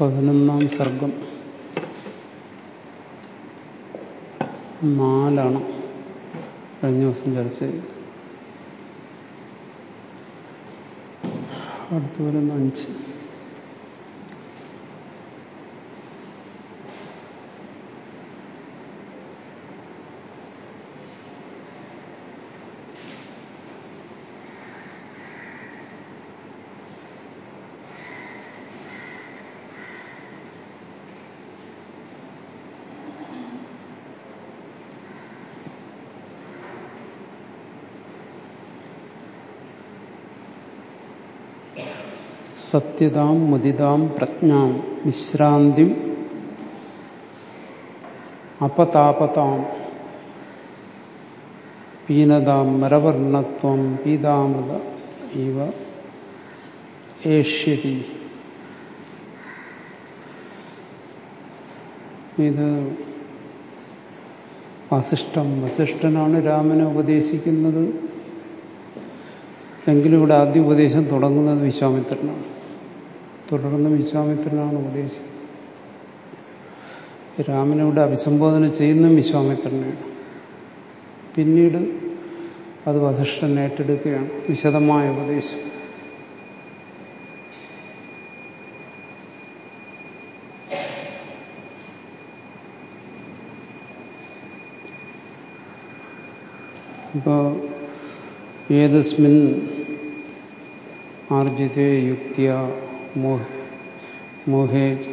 പതിനൊന്നാം സർഗം. നാലാണ് കഴിഞ്ഞ ദിവസം ചർച്ച ചെയ്തത്. അടുത്ത് വരുന്ന അഞ്ച്. സത്യതാം മുദിതാം പ്രജ്ഞാം വിശ്രാന്തിം അപതാപതാം പീനതാം മരവർണത്വം പീതാമൃത ഇവ ഏഷ്യതി. ഇത് വസിഷ്ഠം വസിഷ്ഠനാണ് രാമനെ ഉപദേശിക്കുന്നത്. എങ്കിലും ഇവിടെ ആദ്യ ഉപദേശം തുടങ്ങുന്നത് വിശ്വാമിത്രനാണ്. തുടർന്ന് വിശ്വാമിത്രനാണ് ഉപദേശിക്കുന്നത് രാമനിവിടെ അഭിസംബോധന ചെയ്യുന്ന വിശ്വാമിത്രനെയാണ് പിന്നീട് അത് വസിഷ്ഠൻ ഏറ്റെടുക്കുകയാണ്. വിശദമായ ഉപദേശം. ഇപ്പോൾ ഏതസ്മിൻ ആർജിതേ യുക്തിയ മോഹേ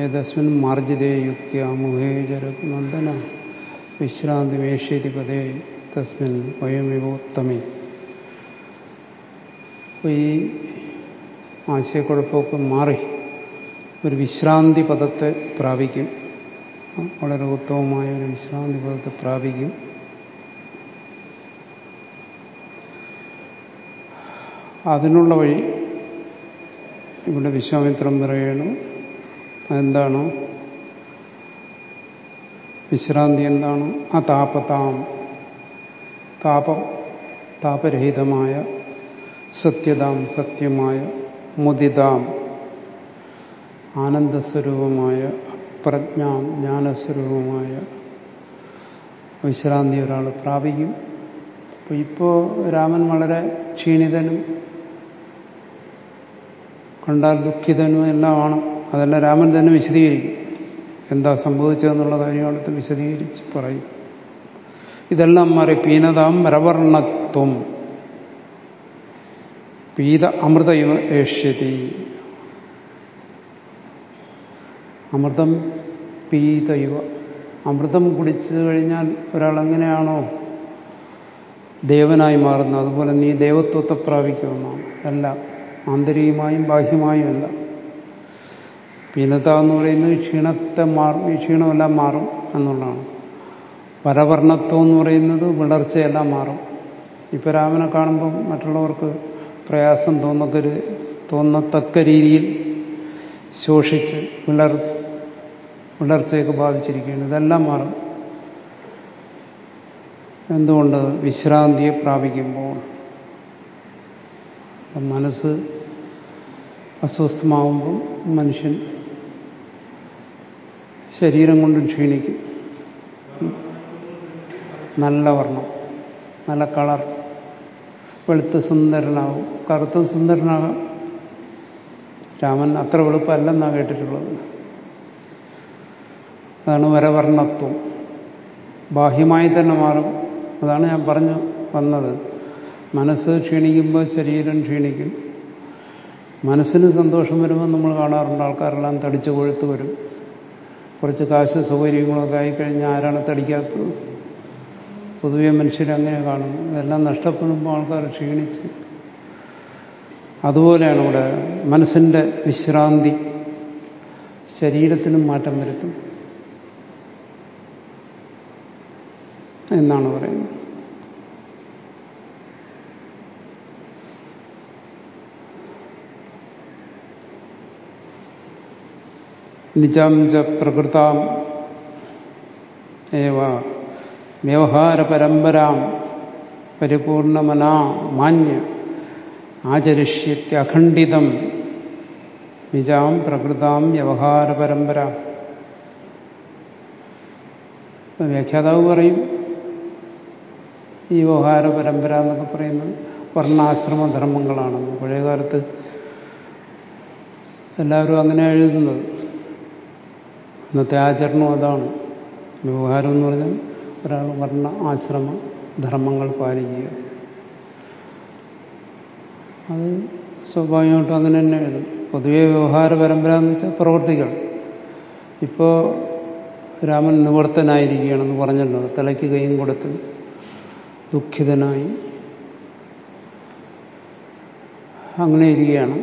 ഏതസ്മിൻ മാർജിതേ യുക്തിയ മോഹേജര നന്ദന വിശ്രാന്തി വേഷ്യതി പദേ തസ്മിൻ വയമിവോത്തമി. ഈ ആശയക്കുഴപ്പമൊക്കെ മാറി ഒരു വിശ്രാന്തി പദത്തെ പ്രാപിക്കും. വളരെ ഉത്തമമായ ഒരു വിശ്രാന്തി പദത്തെ പ്രാപിക്കും. അതിനുള്ള വഴി ഇവിടെ വിശ്വാമിത്രം പറയണം. അതെന്താണ്? വിശ്രാന്തി എന്താണ്? ആ താപതാം താപം താപരഹിതമായ സത്യതാം സത്യമായ മുദിതാം. ആനന്ദസ്വരൂപമായ പ്രജ്ഞാം ജ്ഞാനസ്വരൂപമായ വിശ്രാന്തി ഒരാൾ പ്രാപിക്കും. അപ്പോൾ ഇപ്പോൾ രാമൻ വളരെ ക്ഷീണിതനും കണ്ടാൽ ദുഃഖിതനും എല്ലാമാണ്. അതെല്ലാം രാമൻ തന്നെ വിശദീകരിക്കും. എന്താ സംഭവിച്ചതെന്നുള്ള കാര്യങ്ങളൊക്കെ വിശദീകരിച്ച് പറയും. ഇതെല്ലാം മാറി. പീനതാം രവർണത്വം പീത അമൃത ഇവ ഏഷ്യതി. അമൃതം പീതയുവ അമൃതം കുടിച്ചു കഴിഞ്ഞാൽ ഒരാൾ എങ്ങനെയാണോ ദേവനായി മാറുന്നു. അതുപോലെ നീ ദേവത്വത്തെ പ്രാപിക്കുമെന്നാണ് എല്ലാം ആന്തരികമായും ബാഹ്യമായും അല്ല. പീനത എന്ന് പറയുന്നത് ക്ഷീണത്തെ മാറും ഈ ക്ഷീണമെല്ലാം മാറും എന്നുള്ളതാണ്. പരവർണത്വം എന്ന് പറയുന്നത് വിളർച്ചയെല്ലാം മാറും. ഇപ്പൊ രാമനെ കാണുമ്പം മറ്റുള്ളവർക്ക് പ്രയാസം തോന്നക്ക തോന്നത്തക്ക രീതിയിൽ ശോഷിച്ച് വിളർ വിളർച്ചയൊക്കെ ബാധിച്ചിരിക്കുകയാണ്. ഇതെല്ലാം മാറും. എന്തുകൊണ്ട് വിശ്രാന്തിയെ പ്രാപിക്കുമ്പോൾ മനസ്സ് അസ്വസ്ഥമാവുമ്പം മനുഷ്യൻ ശരീരം കൊണ്ട് ക്ഷീണിക്കും. നല്ല വർണം നല്ല കളർ വെളുത്ത് സുന്ദരനാകും കറുത്ത സുന്ദരനാകാം. രാമൻ അത്ര വെളുപ്പല്ലെന്നാണ് കേട്ടിട്ടുള്ളത്. അതാണ് വരവർണത്വം. ബാഹ്യമായി തന്നെ മാറും. അതാണ് ഞാൻ പറഞ്ഞു വന്നത്. മനസ്സ് ക്ഷീണിക്കുമ്പോൾ ശരീരം ക്ഷീണിക്കും. മനസ്സിന് സന്തോഷം വരുമ്പോൾ നമ്മൾ കാണാറുണ്ട് ആൾക്കാരെല്ലാം തടിച്ചു കൊഴുത്ത് വരും. കുറച്ച് കാശ് സൗകര്യങ്ങളൊക്കെ ആയിക്കഴിഞ്ഞാൽ ആരാണ് തടിക്കാത്തത്? പൊതുവെ മനുഷ്യരങ്ങനെ കാണുന്നു. ഇതെല്ലാം നഷ്ടപ്പെടുമ്പോൾ ആൾക്കാർ ക്ഷീണിച്ച്. അതുപോലെയാണ് ഇവിടെ മനസ്സിന്റെ വിശ്രാന്തി. ശരീരത്തിനും മാറ്റം വരുത്തും. എന്നാണ് പറയുന്നത്. നിജാം ച പ്രകൃതാം ഏവ വ്യവഹാരപരമ്പരാം പരിപൂർണമനാ മാന്യ ആചരിഷ്യത്യഖണ്ഡിതം നിജാം പ്രകൃതാം വ്യവഹാര പരമ്പര വ്യാഖ്യാതാവ് പറയും ഈ വ്യവഹാര പരമ്പര എന്നൊക്കെ പറയുന്നത് വർണാശ്രമ ധർമ്മങ്ങളാണെന്ന് പഴയകാലത്ത് എല്ലാവരും അങ്ങനെ എഴുതുന്നത്. ഇന്നത്തെ ആചരണം അതാണ്. വ്യവഹാരം എന്ന് പറഞ്ഞാൽ ഒരാൾ വർണ ആശ്രമ ധർമ്മങ്ങൾ പാലിക്കുക. അത് സ്വാഭാവികമായിട്ടും അങ്ങനെ തന്നെ എഴുതും. പൊതുവെ വ്യവഹാര പരമ്പര എന്ന് വെച്ചാൽ പ്രവർത്തികൾ. ഇപ്പോൾ രാമൻ നിവർത്തനായിരിക്കുകയാണെന്ന് പറഞ്ഞല്ലോ. തലയ്ക്ക് കൈയും കൊടുത്ത് ദുഃഖിതനായി അങ്ങനെ ഇരിക്കുകയാണ്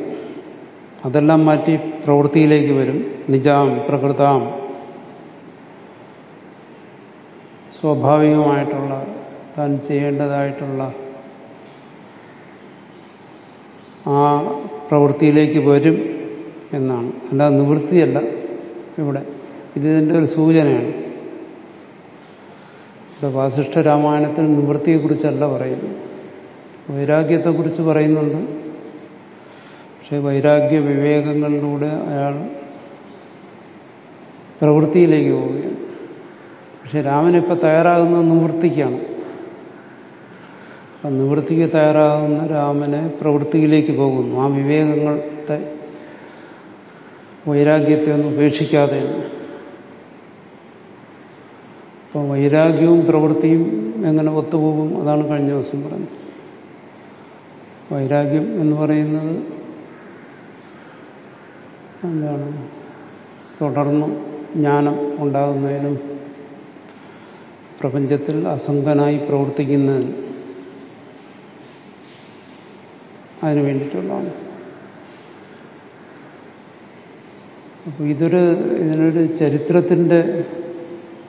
അതെല്ലാം മാറ്റി പ്രവൃത്തിയിലേക്ക് വരും. നിജാം പ്രകൃതാം സ്വാഭാവികമായിട്ടുള്ള താൻ ചെയ്യേണ്ടതായിട്ടുള്ള ആ പ്രവൃത്തിയിലേക്ക് വരും എന്നാണ്. അല്ലാതെ നിവൃത്തിയല്ല ഇവിടെ. ഇതിന്റെ ഒരു സൂചനയാണ്. ഇവിടെ വാസിഷ്ഠ രാമായണത്തിൽ നിവൃത്തിയെക്കുറിച്ചല്ല പറയുന്നത്. വൈരാഗ്യത്തെക്കുറിച്ച് പറയുന്നുണ്ട്. പക്ഷേ വൈരാഗ്യ വിവേകങ്ങളിലൂടെ അയാൾ പ്രവൃത്തിയിലേക്ക് പോവുകയാണ്. പക്ഷെ രാമനിപ്പോൾ തയ്യാറാകുന്നത് നിവൃത്തിക്കാണ്. അപ്പം നിവൃത്തിക്ക് തയ്യാറാകുന്ന രാമനെ പ്രവൃത്തിയിലേക്ക് പോകുന്നു. ആ വിവേകങ്ങളത്തെ വൈരാഗ്യത്തെ ഒന്നും ഉപേക്ഷിക്കാതെയാണ് അപ്പോൾ വൈരാഗ്യവും പ്രവൃത്തിയും എങ്ങനെ ഒത്തുപോകും അതാണ് കഴിഞ്ഞ ദിവസം പറഞ്ഞത്. വൈരാഗ്യം എന്ന് പറയുന്നത് എന്താണ്? തുടർന്ന് ജ്ഞാനം ഉണ്ടാകുന്നതിനും പ്രപഞ്ചത്തിൽ അസംഗനായി പ്രവർത്തിക്കുന്നതിന് അതിനു വേണ്ടിയിട്ടുള്ളതാണ്. അപ്പോൾ ഇതൊരു ഇതിനൊരു ചരിത്രത്തിന്റെ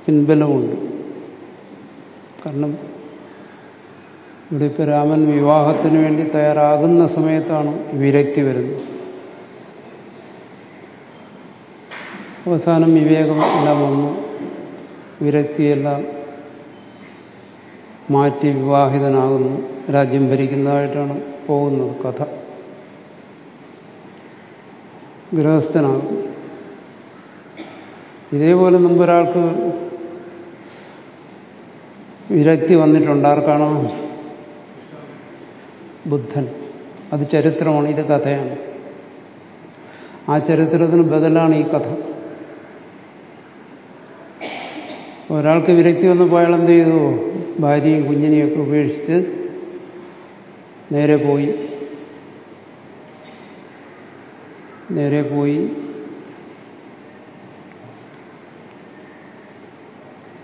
പിൻബലമുണ്ട്. കാരണം ഇവിടെ ഇപ്പോൾ രാമൻ വിവാഹത്തിന് വേണ്ടി തയ്യാറാകുന്ന സമയത്താണ് വിരക്തി വരുന്നത്. അവസാനം വിവേകം എല്ലാം വന്നു. വിരക്തിയെല്ലാം മാറ്റി വിവാഹിതനാകുന്നു. രാജ്യം ഭരിക്കുന്നതായിട്ടാണ് പോകുന്നത് കഥ. ഗൃഹസ്ഥനാകും ഇതേപോലെ മുമ്പൊരാൾക്ക് വിരക്തി വന്നിട്ടുണ്ട്. ആർക്കാണോ? ബുദ്ധൻ. അത് ചരിത്രമാണ് ഇത് കഥയാണ്. ആ ചരിത്രത്തിന് ബദലാണ് ഈ കഥ. ഒരാൾക്ക് വിരക്തി വന്നപ്പോൾ അയാൾ എന്ത് ചെയ്തു? ഭാര്യയും കുഞ്ഞിനെയൊക്കെ ഉപേക്ഷിച്ച് നേരെ പോയി. നേരെ പോയി.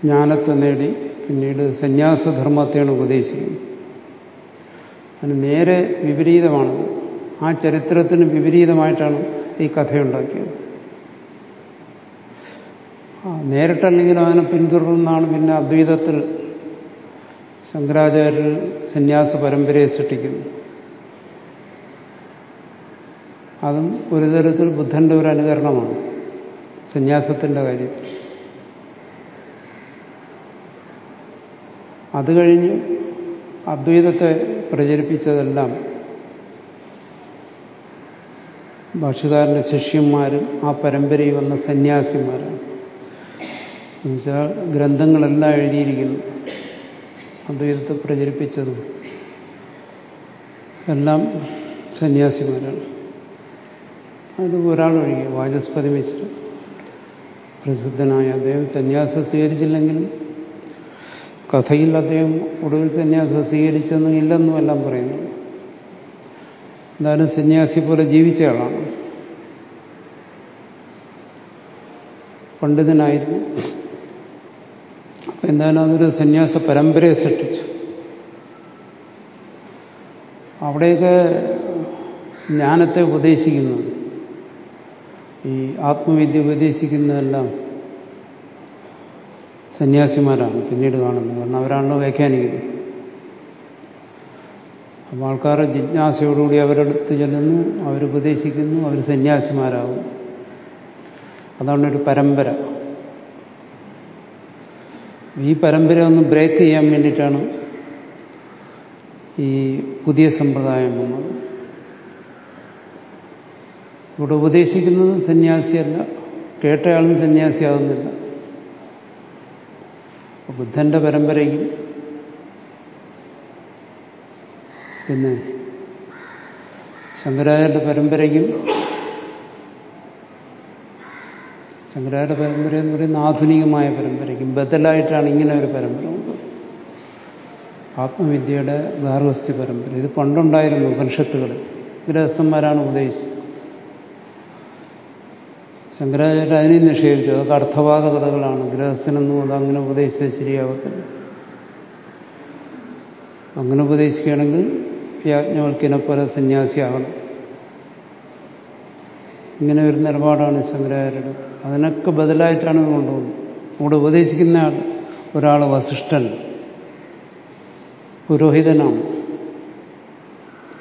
ജ്ഞാനത്തെ നേടി. പിന്നീട് സന്യാസധർമ്മത്തെയാണ് ഉപദേശിക്കുന്നത്. അതിന് നേരെ വിപരീതമാണ്. ആ ചരിത്രത്തിന് വിപരീതമായിട്ടാണ് ഈ കഥയുണ്ടാക്കിയത്. നേരിട്ടല്ലെങ്കിൽ അവനെ പിന്തുടർന്നാണ് പിന്നെ അദ്വൈതത്തിൽ ശങ്കരാചാര്യർ സന്യാസ പരമ്പരയെ സൃഷ്ടിക്കുന്നു അതും ഒരു തരത്തിൽ ബുദ്ധന്റെ ഒരു അനുകരണമാണ് സന്യാസത്തിന്റെ കാര്യത്തിൽ. അത് കഴിഞ്ഞ് അദ്വൈതത്തെ പ്രചരിപ്പിച്ചതെല്ലാം ഭാഷകാരന്റെ ശിഷ്യന്മാരും ആ പരമ്പരയിൽ വന്ന സന്യാസിമാരാണ്. എന്നുവെച്ചാൽ ഗ്രന്ഥങ്ങളെല്ലാം എഴുതിയിരിക്കുന്നു. അദ്വൈതത്തെ പ്രചരിപ്പിച്ചതും എല്ലാം സന്യാസിമാരാണ്. അത് ഒരാളൊഴികെ വാചസ്പതി മിശ്ര പ്രസിദ്ധനായ അദ്ദേഹം സന്യാസം സ്വീകരിച്ചില്ലെങ്കിലും കഥയിൽ അദ്ദേഹം ഒടുവിൽ സന്യാസം സ്വീകരിച്ചെന്ന് ഇല്ലെന്നും എല്ലാം പറയുന്നു. എന്തായാലും സന്യാസി പോലെ ജീവിച്ച ആളാണ്. പണ്ഡിതനായിരുന്നു. എന്തായാലും അതൊരു സന്യാസ പരമ്പരയെ സൃഷ്ടിച്ചു. അവിടെയൊക്കെ ജ്ഞാനത്തെ ഉപദേശിക്കുന്നു. ഈ ആത്മവിദ്യ ഉപദേശിക്കുന്നതെല്ലാം സന്യാസിമാരാണ് പിന്നീട് കാണുന്നത്. കാരണം അവരാണല്ലോ വ്യാഖ്യാനിക്കുന്നത്. അപ്പോൾ ആൾക്കാർ ജിജ്ഞാസയോടുകൂടി അവരെടുത്ത് ചെല്ലുന്നു അവരുപദേശിക്കുന്നു അവർ സന്യാസിമാരാകും. അതാണ് ഒരു പരമ്പര. ഈ പരമ്പര ഒന്ന് ബ്രേക്ക് ചെയ്യാൻ വേണ്ടിയിട്ടാണ് ഈ പുതിയ സമ്പ്രദായം വന്നത്. ഇവിടെ ഉപദേശിക്കുന്നത് സന്യാസിയല്ല കേട്ടയാളും സന്യാസിയാകുന്നില്ല. ബുദ്ധന്റെ പരമ്പരയും പിന്നെ ശങ്കരാചാര്യ പരമ്പരയും ശങ്കരാചാര്യ പരമ്പര എന്ന് പറയുന്ന ആധുനികമായ പരമ്പരയ്ക്കും ബദലായിട്ടാണ് ഇങ്ങനെ ഒരു പരമ്പര ഉള്ളത്. ആത്മവിദ്യയുടെ ഗാർഹസ്ഥ്യ പരമ്പര. ഇത് പണ്ടുണ്ടായിരുന്നു ഉപനിഷത്തുകൾ. ഗ്രഹസ്ഥന്മാരാണ് ഉപദേശിച്ചത്. ശങ്കരാചാര്യ അതിനെയും നിഷേധിച്ചു. അതൊക്കെ അർത്ഥവാദ കഥകളാണ് ഗൃഹസ്ഥനൊന്നും അത് അങ്ങനെ ഉപദേശിച്ചത് ശരിയാവത്തില്ല. അങ്ങനെ ഉപദേശിക്കുകയാണെങ്കിൽ യാജ്ഞവൽക്കിനെ പോലെ സന്യാസിയാകണം ഇങ്ങനെ ഒരു നിലപാടാണ് ശങ്കരാചാര്യരുടെ. അതിനൊക്കെ ബദലായിട്ടാണ് കൊണ്ടുപോകുന്നത്. ഇവിടെ ഉപദേശിക്കുന്ന ആൾ ഒരാൾ വസിഷ്ഠൻ. പുരോഹിതനാണ്.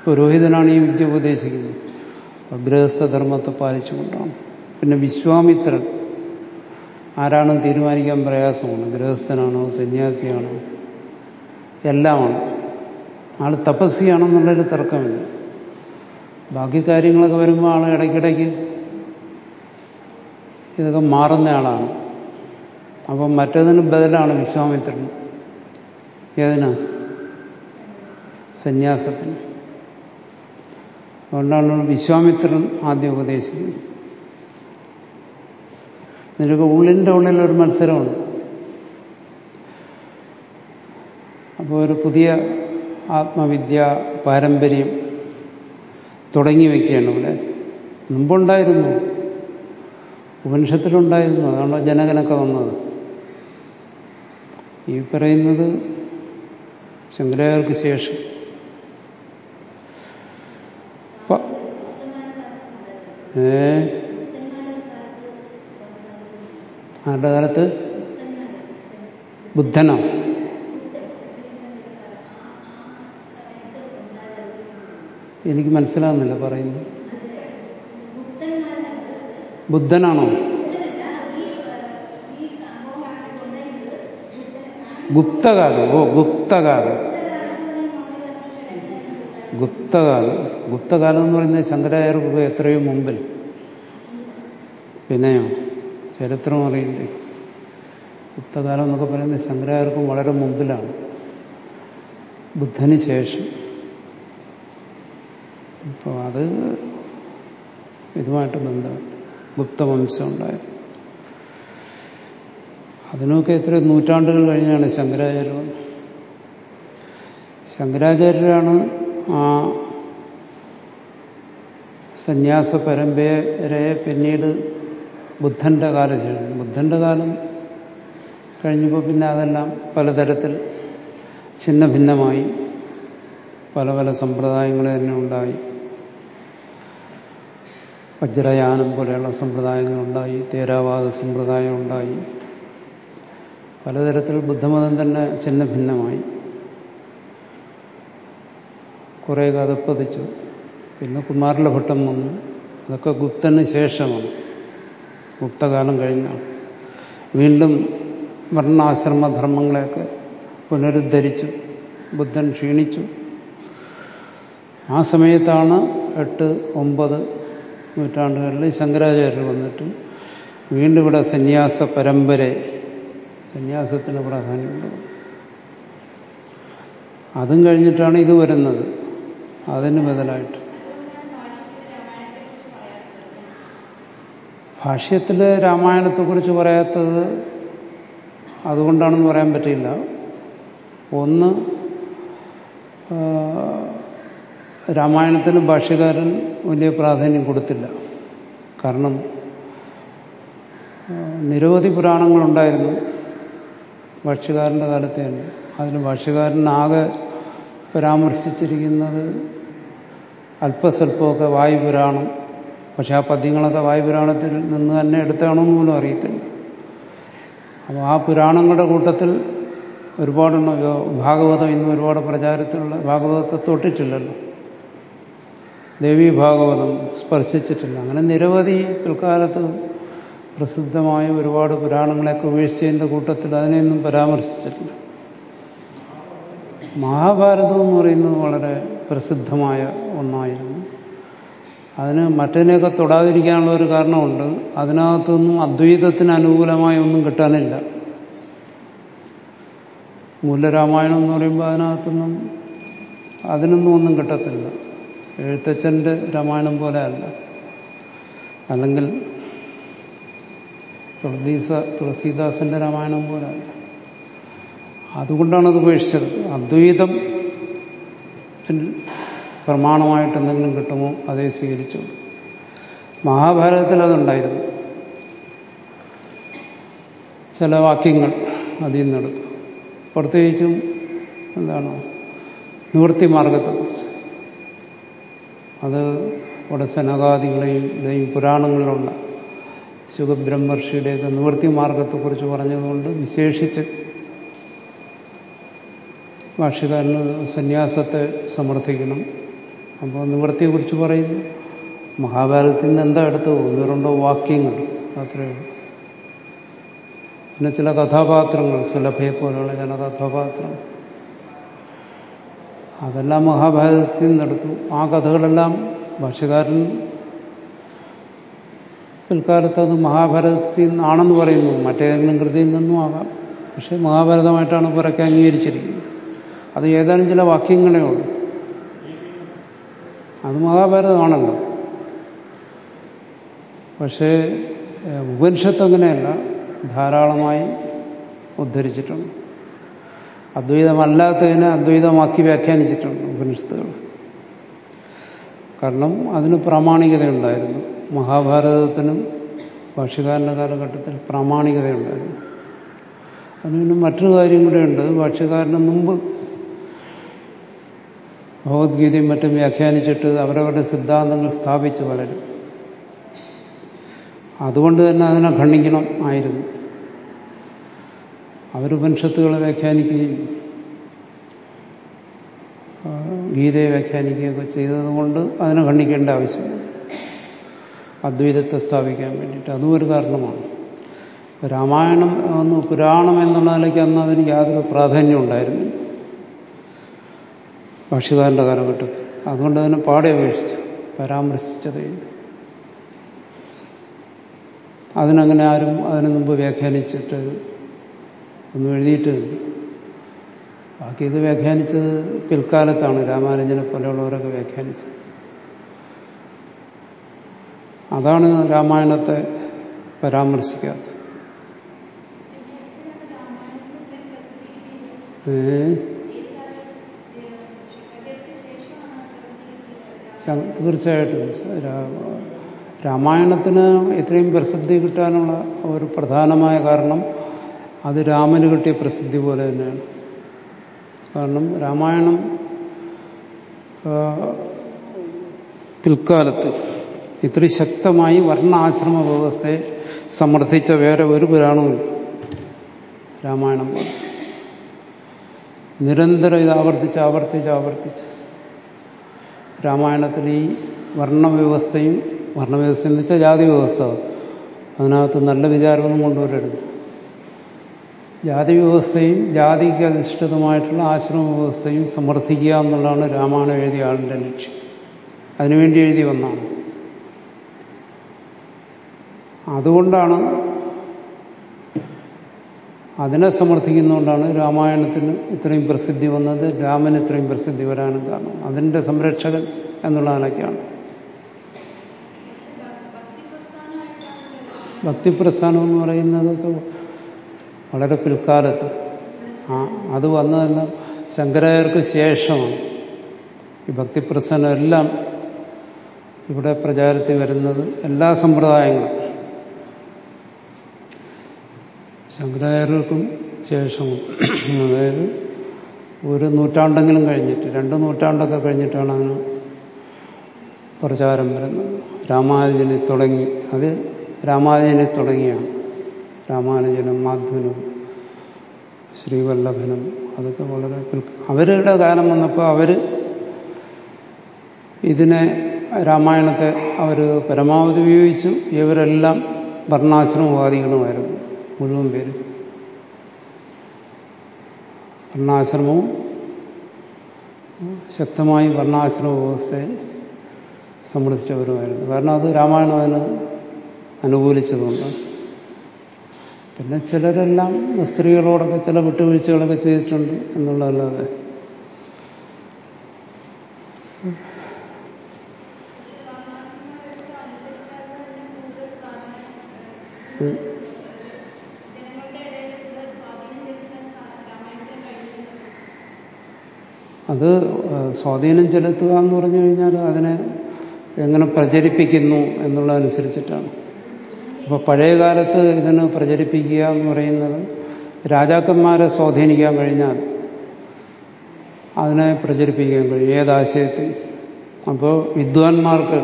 പുരോഹിതനാണ് ഈ വിദ്യ ഉപദേശിക്കുന്നത്. ഗൃഹസ്ഥധർമ്മത്തെ പാലിച്ചുകൊണ്ടാണ്. പിന്നെ വിശ്വാമിത്രൻ. ആരാണെന്ന് തീരുമാനിക്കാൻ പ്രയാസമാണ്. ഗൃഹസ്ഥനാണോ സന്യാസിയാണോ? എല്ലാമാണ്. ആൾ തപസ്സിയാണെന്നുള്ളൊരു തർക്കമില്ല. ബാക്കി കാര്യങ്ങളൊക്കെ വരുമ്പോൾ ആൾ ഇടയ്ക്കിടയ്ക്ക് ഇതൊക്കെ മാറുന്ന ആളാണ്. അപ്പം മറ്റേതിന് ബദലാണ് വിശ്വാമിത്രൻ. ഏതിനാ? സന്യാസത്തിന്. അതുകൊണ്ടാണ് വിശ്വാമിത്രൻ ആദ്യം ഉപദേശിക്കുന്നത്. നിനക്ക് ഉള്ളിന്റെ ഒരു മത്സരമുണ്ട് അപ്പോൾ ഒരു പുതിയ ആത്മവിദ്യ പാരമ്പര്യം തുടങ്ങി വയ്ക്കുകയാണ് ഇവിടെ. മുമ്പുണ്ടായിരുന്നു. ഉപനിഷത്തിലുണ്ടായിരുന്നു. അതാണോ ജനകനൊക്കെ വന്നത്. ഈ പറയുന്നത് ശങ്കരാചാര്യർക്ക് ശേഷം. ഏ? ആരുടെ കാലത്ത് ബുദ്ധനോ? എനിക്ക് മനസ്സിലാവുന്നില്ല പറയുന്നു ബുദ്ധനാണോ? ഗുപ്തകാലം ഓ ഗുപ്തകാലം ഗുപ്തകാലം ഗുപ്തകാലം എന്ന് പറയുന്നത് ശങ്കരാചാര്യർക്ക് എത്രയോ മുമ്പിൽ. പിന്നെയോ? ചരിത്രം അറിയില്ലേ? ഗുപ്തകാലം എന്നൊക്കെ പറയുന്നത് ശങ്കരാചാര്യർക്കും വളരെ മുമ്പിലാണ്. ബുദ്ധന് ശേഷം. അപ്പോൾ അത് ഇതുമായിട്ട് ബന്ധമുണ്ട്. ഗുപ്തവംശം ഉണ്ടായത് അതിനൊക്കെ എത്ര നൂറ്റാണ്ടുകൾ കഴിഞ്ഞാണ് ശങ്കരാചാര്യ വന്നത്. ശങ്കരാചാര്യരാണ് ആ സന്യാസ പരമ്പരയെ പിന്നീട് ബുദ്ധന്റെ കാലം ചെയ്തു ബുദ്ധന്റെ കാലം കഴിഞ്ഞപ്പോൾ പിന്നെ അതെല്ലാം പലതരത്തിൽ ഛിന്ന ഭിന്നമായി പല പല സമ്പ്രദായങ്ങൾ തന്നെ ഉണ്ടായി. വജ്രയാനം പോലെയുള്ള സമ്പ്രദായങ്ങളുണ്ടായി തേരാവാദ സമ്പ്രദായം ഉണ്ടായി. പലതരത്തിൽ ബുദ്ധമതം തന്നെ ഛിന്ന ഭിന്നമായി കുറേ കഥ പതിച്ചു. പിന്നെ കുമാരലഭട്ടം വന്നു. അതൊക്കെ ഗുപ്തന് ശേഷമാണ്. ഗുപ്തകാലം കഴിഞ്ഞാൽ വീണ്ടും വർണാശ്രമധർമ്മങ്ങളെയൊക്കെ പുനരുദ്ധരിച്ചു. ബുദ്ധൻ ക്ഷീണിച്ചു. ആ സമയത്താണ് എട്ട് ഒമ്പത് നൂറ്റാണ്ടുകളിൽ ശങ്കരാചാര്യർ വന്നിട്ട് വീണ്ടും ഇവിടെ സന്യാസ പരമ്പര സന്യാസത്തിന് പ്രാധാന്യമുണ്ട്. അതും കഴിഞ്ഞിട്ടാണ് ഇത് വരുന്നത്. അതിന് ബദലായിട്ട് ഭാഷ്യത്തിൽ രാമായണത്തെക്കുറിച്ച് പറയാത്തത് അതുകൊണ്ടാണെന്ന് പറയാൻ പറ്റില്ല ഒന്ന് രാമായണത്തിന് ഭാഷ്യകാരൻ വലിയ പ്രാധാന്യം കൊടുത്തില്ല. കാരണം നിരവധി പുരാണങ്ങളുണ്ടായിരുന്നു ഭാഷ്യകാരന്റെ കാലത്ത് തന്നെ. അതിന് ഭാഷ്യകാരനാകെ പരാമർശിച്ചിരിക്കുന്നത് അല്പസ്വല്പമൊക്കെ വായുപുരാണം പക്ഷെ ആ പദ്യങ്ങളൊക്കെ വായുപുരാണത്തിൽ നിന്ന് തന്നെ എടുത്താണോ എന്ന് പോലും അറിയത്തില്ല. അപ്പോൾ ആ പുരാണങ്ങളുടെ കൂട്ടത്തിൽ ഒരുപാടെണ്ണം ഭാഗവതം ഇന്ന് ഒരുപാട് പ്രചാരത്തിലുള്ള ഭാഗവതത്തെ തൊട്ടിട്ടില്ലല്ലോ. ദേവീ ഭാഗവതം സ്പർശിച്ചിട്ടില്ല. അങ്ങനെ നിരവധി പിൽക്കാലത്ത് പ്രസിദ്ധമായ ഒരുപാട് പുരാണങ്ങളെയൊക്കെ ഉപേക്ഷിച്ചതിന്റെ കൂട്ടത്തിൽ അതിനെയൊന്നും പരാമർശിച്ചിട്ടില്ല. മഹാഭാരതം എന്ന് പറയുന്നത് വളരെ പ്രസിദ്ധമായ ഒന്നായിരുന്നു. അതിന് മറ്റതിനെയൊക്കെ തൊടാതിരിക്കാനുള്ള ഒരു കാരണമുണ്ട്. അതിനകത്തൊന്നും അദ്വൈതത്തിന് അനുകൂലമായി ഒന്നും കിട്ടാനില്ല. മൂലരാമായണം എന്ന് പറയുമ്പോൾ അതിനകത്തൊന്നും അതിനൊന്നും ഒന്നും കിട്ടത്തില്ല. എഴുത്തച്ഛന്റെ രാമായണം പോലെ അല്ല. അല്ലെങ്കിൽ തുളസീസ തുളസീദാസന്റെ രാമായണം പോലെ അല്ല. അതുകൊണ്ടാണ് അത് ഉപേക്ഷിച്ചത്. അദ്വൈതം പ്രമാണമായിട്ട് എന്തെങ്കിലും കിട്ടുമോ അതേ സ്വീകരിച്ചു. മഹാഭാരതത്തിൽ അതുണ്ടായിരുന്നു. ചില വാക്യങ്ങൾ അതിൽ നിന്നെടുത്തു പ്രത്യേകിച്ചും എന്താണ് നിവൃത്തി മാർഗത്തെക്കുറിച്ച് അത് ഇവിടെ സനകാദികളെയും പുരാണങ്ങളിലുള്ള ശുഖബ്രഹ്മർഷിയുടെയൊക്കെ നിവൃത്തി മാർഗത്തെക്കുറിച്ച് പറഞ്ഞതുകൊണ്ട് വിശേഷിച്ച് ഭാഷകാരന് സന്യാസത്തെ സമർത്ഥിക്കണം. അപ്പോൾ നിവൃത്തിയെക്കുറിച്ച് പറയുന്നു. മഹാഭാരതത്തിൽ നിന്ന് എന്താ എടുത്തു ഒന്ന് രണ്ടോ വാക്യങ്ങൾ. അത്രയേ ഉള്ളൂ. പിന്നെ ചില കഥാപാത്രങ്ങൾ സുലഭയെ പോലെയുള്ള ചില കഥാപാത്രങ്ങൾ. അതെല്ലാം മഹാഭാരതത്തിൽ നിന്നെടുത്തു ആ കഥകളെല്ലാം ഭാഷകാരൻ പിൽക്കാലത്ത് അത് മഹാഭാരതത്തിൽ നിന്നാണെന്ന് പറയുന്നു. മറ്റേതെങ്കിലും കൃതിയിൽ നിന്നും ആകാം. പക്ഷേ മഹാഭാരതമായിട്ടാണ് പുറക്കെ അംഗീകരിച്ചിരിക്കുന്നത്. അത് ഏതാനും ചില വാക്യങ്ങളേ ഉള്ളൂ. അത് മഹാഭാരതമാണല്ലോ. പക്ഷേ ഉപനിഷത്ത് അങ്ങനെയല്ല. ധാരാളമായി ഉദ്ധരിച്ചിട്ടുണ്ട്. അദ്വൈതമല്ലാത്തതിനെ അദ്വൈതമാക്കി വ്യാഖ്യാനിച്ചിട്ടുണ്ട് ഉപനിഷത്തുകൾ. കാരണം അതിന് പ്രാമാണികതയുണ്ടായിരുന്നു. മഹാഭാരതത്തിനും ഭാഷ്യകാരന്റെ കാലഘട്ടത്തിൽ പ്രാമാണികതയുണ്ടായിരുന്നു. അതിന് മറ്റൊരു കാര്യം കൂടെയുണ്ട്. ഭാഷ്യകാരന് മുമ്പ് ഭഗവത്ഗീതയും മറ്റും വ്യാഖ്യാനിച്ചിട്ട് അവരവരുടെ സിദ്ധാന്തങ്ങൾ സ്ഥാപിച്ച് പലരും. അതുകൊണ്ട് തന്നെ അതിനെ ഖണ്ഡിക്കണം ആയിരുന്നു. അവരുപനിഷത്തുകളെ വ്യാഖ്യാനിക്കുകയും ഗീതയെ വ്യാഖ്യാനിക്കുകയൊക്കെ ചെയ്തതുകൊണ്ട് അതിനെ ഖണ്ഡിക്കേണ്ട ആവശ്യമില്ല. അദ്വൈതത്തെ സ്ഥാപിക്കാൻ വേണ്ടിയിട്ട്. അതും ഒരു കാരണമാണ്. രാമായണം ഒന്ന് പുരാണം എന്നുള്ളതിലേക്ക് അന്ന് അതിന് യാതൊരു പ്രാധാന്യം ഉണ്ടായിരുന്നില്ല. ഭാഷ്യകാരന്റെ കാലഘട്ടത്തിൽ അതുകൊണ്ട് അതിനെ പാടെ അപേക്ഷിച്ചു. പരാമർശിച്ചതേ അതിനങ്ങനെ ആരും അതിനു മുമ്പ് വ്യാഖ്യാനിച്ചിട്ട് ഒന്നും എഴുതിയിട്ടില്ല. ബാക്കി ഇത് വ്യാഖ്യാനിച്ചത് പിൽക്കാലത്താണ്. രാമാനുജനെ പോലെയുള്ളവരൊക്കെ വ്യാഖ്യാനിച്ചത്. അതാണ് രാമായണത്തെ പരാമർശിക്കാത്തത്. ഏ? തീർച്ചയായിട്ടും. രാമായണത്തിന് ഇത്രയും പ്രസിദ്ധി കിട്ടാനുള്ള ഒരു പ്രധാനമായ കാരണം അത് രാമന് കിട്ടിയ പ്രസിദ്ധി പോലെ തന്നെയാണ്. കാരണം രാമായണം പിൽക്കാലത്ത് ഇത്ര ശക്തമായി വർണാശ്രമ വ്യവസ്ഥയെ സമർത്ഥിച്ച വേറെ ഒരു പുരാണവും രാമായണം. നിരന്തരം ഇത് ആവർത്തിച്ച് ആവർത്തിച്ച് ആവർത്തിച്ച് രാമായണത്തിൽ ഈ വർണവ്യവസ്ഥയും വർണവ്യവസ്ഥ എന്ന് വെച്ചാൽ ജാതി വ്യവസ്ഥ അതിനകത്ത് നല്ല വിചാരമൊന്നും കൊണ്ടുവരരുത്. ജാതി വ്യവസ്ഥയും ജാതിക്ക് അധിഷ്ഠിതമായിട്ടുള്ള ആശ്രമ വ്യവസ്ഥയും സമർത്ഥിക്കുക എന്നുള്ളതാണ് രാമായണം എഴുതിയ ആളിന്റെ ലക്ഷ്യം. അതിനുവേണ്ടി എഴുതി വന്നാണ് അതുകൊണ്ടാണ് അതിനെ സമർത്ഥിക്കുന്നതുകൊണ്ടാണ് രാമായണത്തിന് ഇത്രയും പ്രസിദ്ധി വന്നത് രാമന് ഇത്രയും പ്രസിദ്ധി വരാനും കാരണം. അതിന്റെ സംരക്ഷകൻ എന്നുള്ള ഭക്തിപ്രസ്ഥാനം എന്ന് പറയുന്നത് വളരെ പിൽക്കാലത്ത്. ആ അത് വന്നതെല്ലാം ശങ്കരായർക്ക് ശേഷമാണ്. ഈ ഭക്തിപ്രസ്ഥാനം എല്ലാം ഇവിടെ പ്രചാരത്തിൽ വരുന്നത്. എല്ലാ സമ്പ്രദായങ്ങളും. ശങ്കരാചാര്യർക്കും ശേഷവും അതായത് ഒരു നൂറ്റാണ്ടെങ്കിലും കഴിഞ്ഞിട്ട് രണ്ട് നൂറ്റാണ്ടൊക്കെ കഴിഞ്ഞിട്ടാണ് അതിന് പ്രചാരം വരുന്നത്. രാമാനുജനെ തുടങ്ങി അത് രാമാനുജനെ തുടങ്ങിയാണ്. രാമാനുജനും മാധവനും ശ്രീവല്ലഭനും അതൊക്കെ വളരെ അവരുടെ കാലം വന്നപ്പോൾ അവർ ഇതിനെ രാമായണത്തെ അവർ പരമാവധി ഉപയോഗിച്ചു ഇവരെല്ലാം വർണാശ്രമവാദികളുമായിരുന്നു മുഴുവൻ പേര് വർണാശ്രമവും ശക്തമായി വർണാശ്രമ വ്യവസ്ഥയെ സമ്മർദ്ദിച്ചവരുമായിരുന്നു കാരണം അത് രാമായണം അതിന് അനുകൂലിച്ചതുകൊണ്ട്. പിന്നെ ചിലരെല്ലാം സ്ത്രീകളോടൊക്കെ ചില വിട്ടുവീഴ്ചകളൊക്കെ ചെയ്തിട്ടുണ്ട് എന്നുള്ളതല്ലാതെ. അത് സ്വാധീനം ചെലുത്തുക എന്ന് പറഞ്ഞു കഴിഞ്ഞാൽ അതിനെ എങ്ങനെ പ്രചരിപ്പിക്കുന്നു എന്നുള്ളതനുസരിച്ചിട്ടാണ്. അപ്പോൾ പഴയ കാലത്ത് ഇതിനെ പ്രചരിപ്പിക്കുക എന്ന് പറയുന്നത് രാജാക്കന്മാരെ സ്വാധീനിക്കാൻ കഴിഞ്ഞാൽ അതിനെ പ്രചരിപ്പിക്കാൻ കഴിയും ഏതാശയത്തിൽ. അപ്പോൾ വിദ്വാൻമാർക്ക്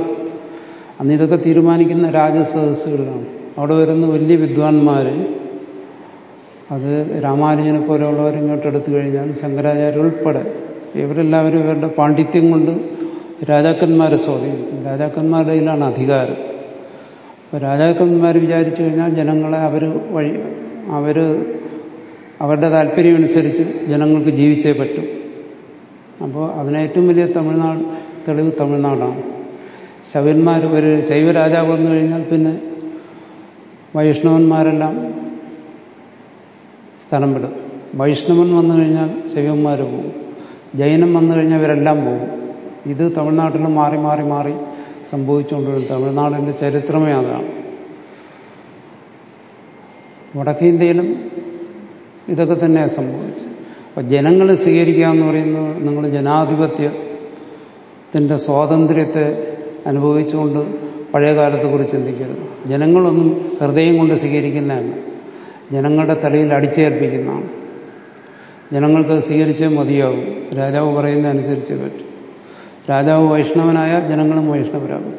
അന്ന് ഇതൊക്കെ തീരുമാനിക്കുന്ന രാജസദസ്സുകളാണ് അവിടെ വരുന്ന വലിയ വിദ്വാൻമാർ അത് രാമാനുജനെ പോലെയുള്ളവർ ഇങ്ങോട്ട് എടുത്തു കഴിഞ്ഞാൽ ശങ്കരാചാര്യ ഉൾപ്പെടെ ഇവരെല്ലാവരും ഇവരുടെ പാണ്ഡിത്യം കൊണ്ട് രാജാക്കന്മാരെ സ്വാധീനിക്കും. രാജാക്കന്മാരുടെ കയ്യിലാണ് അധികാരം. അപ്പോൾ രാജാക്കന്മാർ വിചാരിച്ചു കഴിഞ്ഞാൽ ജനങ്ങളെ അവർ വഴി അവർ അവരുടെ താല്പര്യമനുസരിച്ച് ജനങ്ങൾക്ക് ജീവിച്ചേ പറ്റും. അപ്പോൾ അതിന് ഏറ്റവും വലിയ തമിഴ്നാട് തെളിവ് തമിഴ്നാടാണ്. ശവന്മാർ ഒരു ശൈവരാജാവ് വന്നു കഴിഞ്ഞാൽ പിന്നെ വൈഷ്ണവന്മാരെല്ലാം സ്ഥലം വിടും. വൈഷ്ണവൻ വന്നു കഴിഞ്ഞാൽ ശൈവന്മാർ പോകും. ജൈനം വന്നു കഴിഞ്ഞാൽ ഇവരെല്ലാം പോകും ഇത് തമിഴ്നാട്ടിൽ മാറി മാറി മാറി സംഭവിച്ചുകൊണ്ടിരുന്നു തമിഴ്നാടിന്റെ ചരിത്രമേ അതാണ് വടക്കേ ഇന്ത്യയിലും ഇതൊക്കെ തന്നെ സംഭവിച്ചത് അപ്പൊ ജനങ്ങൾ സ്വീകരിക്കുക എന്ന് പറയുന്നത് നിങ്ങൾ ജനാധിപത്യത്തിന്റെ സ്വാതന്ത്ര്യത്തെ അനുഭവിച്ചുകൊണ്ട് പഴയ കാലത്തെക്കുറിച്ച് ചിന്തിക്കരുത്. ജനങ്ങളൊന്നും ഹൃദയം കൊണ്ട് സ്വീകരിക്കുന്നതല്ല. ജനങ്ങളുടെ തലയിൽ അടിച്ചേൽപ്പിക്കുന്നതാണ്. ജനങ്ങൾക്ക് സ്വീകരിച്ചേ മതിയാവും. രാജാവ് പറയുന്ന അനുസരിച്ചേ പറ്റും. രാജാവ് വൈഷ്ണവനായ ജനങ്ങളും വൈഷ്ണവരാകും.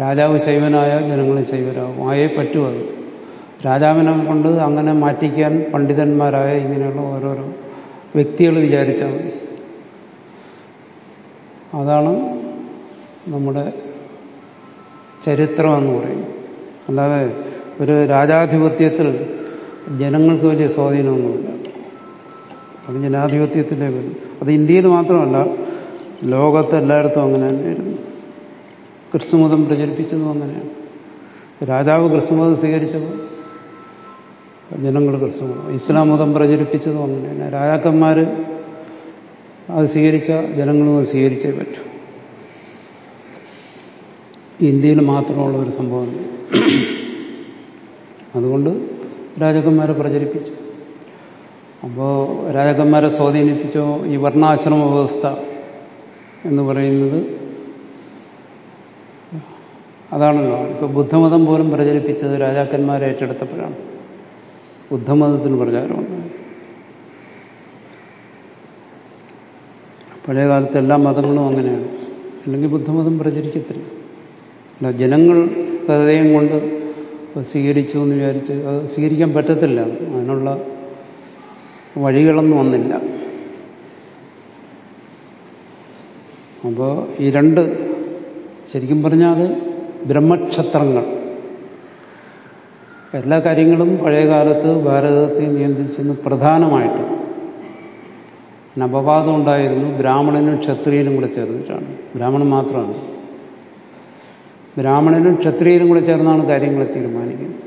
രാജാവ് ശൈവനായ ജനങ്ങളും ശൈവരാകും. ആയേ പറ്റും അത്. രാജാവിനെ കൊണ്ട് അങ്ങനെ മാറ്റിക്കാൻ പണ്ഡിതന്മാരായ ഇങ്ങനെയുള്ള ഓരോരോ വ്യക്തികൾ വിചാരിച്ചാൽ മതി. അതാണ് നമ്മുടെ ചരിത്രമെന്ന് പറയും. അല്ലാതെ ഒരു രാജാധിപത്യത്തിൽ ജനങ്ങൾക്ക് വലിയ സ്വാധീനമൊന്നുമില്ല. അത് ജനാധിപത്യത്തിലേ വരും അത് ഇന്ത്യയിൽ മാത്രമല്ല ലോകത്ത് എല്ലായിടത്തും അങ്ങനെ തന്നെയായിരുന്നു. ക്രിസ്തുമതം പ്രചരിപ്പിച്ചതും അങ്ങനെയാണ്. രാജാവ് ക്രിസ്തുമതം സ്വീകരിച്ചപ്പോൾ ജനങ്ങൾ ക്രിസ്തുമതം ഇസ്ലാം മതം പ്രചരിപ്പിച്ചതും അങ്ങനെയാണ്. രാജാക്കന്മാർ അത് സ്വീകരിച്ച ജനങ്ങളും അത് സ്വീകരിച്ചേ പറ്റൂ. ഇന്ത്യയിൽ മാത്രമുള്ള ഒരു സംഭവം. അതുകൊണ്ട് രാജാക്കന്മാരെ പ്രചരിപ്പിച്ചു. അപ്പോൾ രാജാക്കന്മാരെ സ്വാധീനിപ്പിച്ചോ ഈ വർണാശ്രമ വ്യവസ്ഥ എന്ന് പറയുന്നത് അതാണല്ലോ. ഇപ്പൊ ബുദ്ധമതം പോലും പ്രചരിപ്പിച്ചത് രാജാക്കന്മാരെ ഏറ്റെടുത്തപ്പോഴാണ്. ബുദ്ധമതത്തിന് പ്രചാരമുണ്ട്. പഴയ കാലത്ത് എല്ലാ മതങ്ങളും അങ്ങനെയാണ്. അല്ലെങ്കിൽ ബുദ്ധമതം പ്രചരിക്കത്തില്ല. അല്ല ജനങ്ങൾ ഹൃദയം കൊണ്ട് സ്വീകരിച്ചു എന്ന് വിചാരിച്ച് അത് സ്വീകരിക്കാൻ പറ്റത്തില്ല. അതിനുള്ള വഴികളൊന്നും വന്നില്ല. അപ്പോൾ ഈ രണ്ട് ശരിക്കും പറഞ്ഞാൽ ബ്രഹ്മക്ഷത്രങ്ങൾ. എല്ലാ കാര്യങ്ങളും പഴയകാലത്ത് ഭാരതത്തെ നിയന്ത്രിച്ചിരുന്നു പ്രധാനമായിട്ട് അപവാദം ഉണ്ടായിരുന്നു. ബ്രാഹ്മണനും ക്ഷത്രിയനും കൂടെ ചേർന്നിട്ടാണ്. ബ്രാഹ്മണൻ മാത്രമാണ്. ബ്രാഹ്മണനും ക്ഷത്രിയനും കൂടെ ചേർന്നാണ് കാര്യങ്ങളെ തീരുമാനിക്കുന്നത്.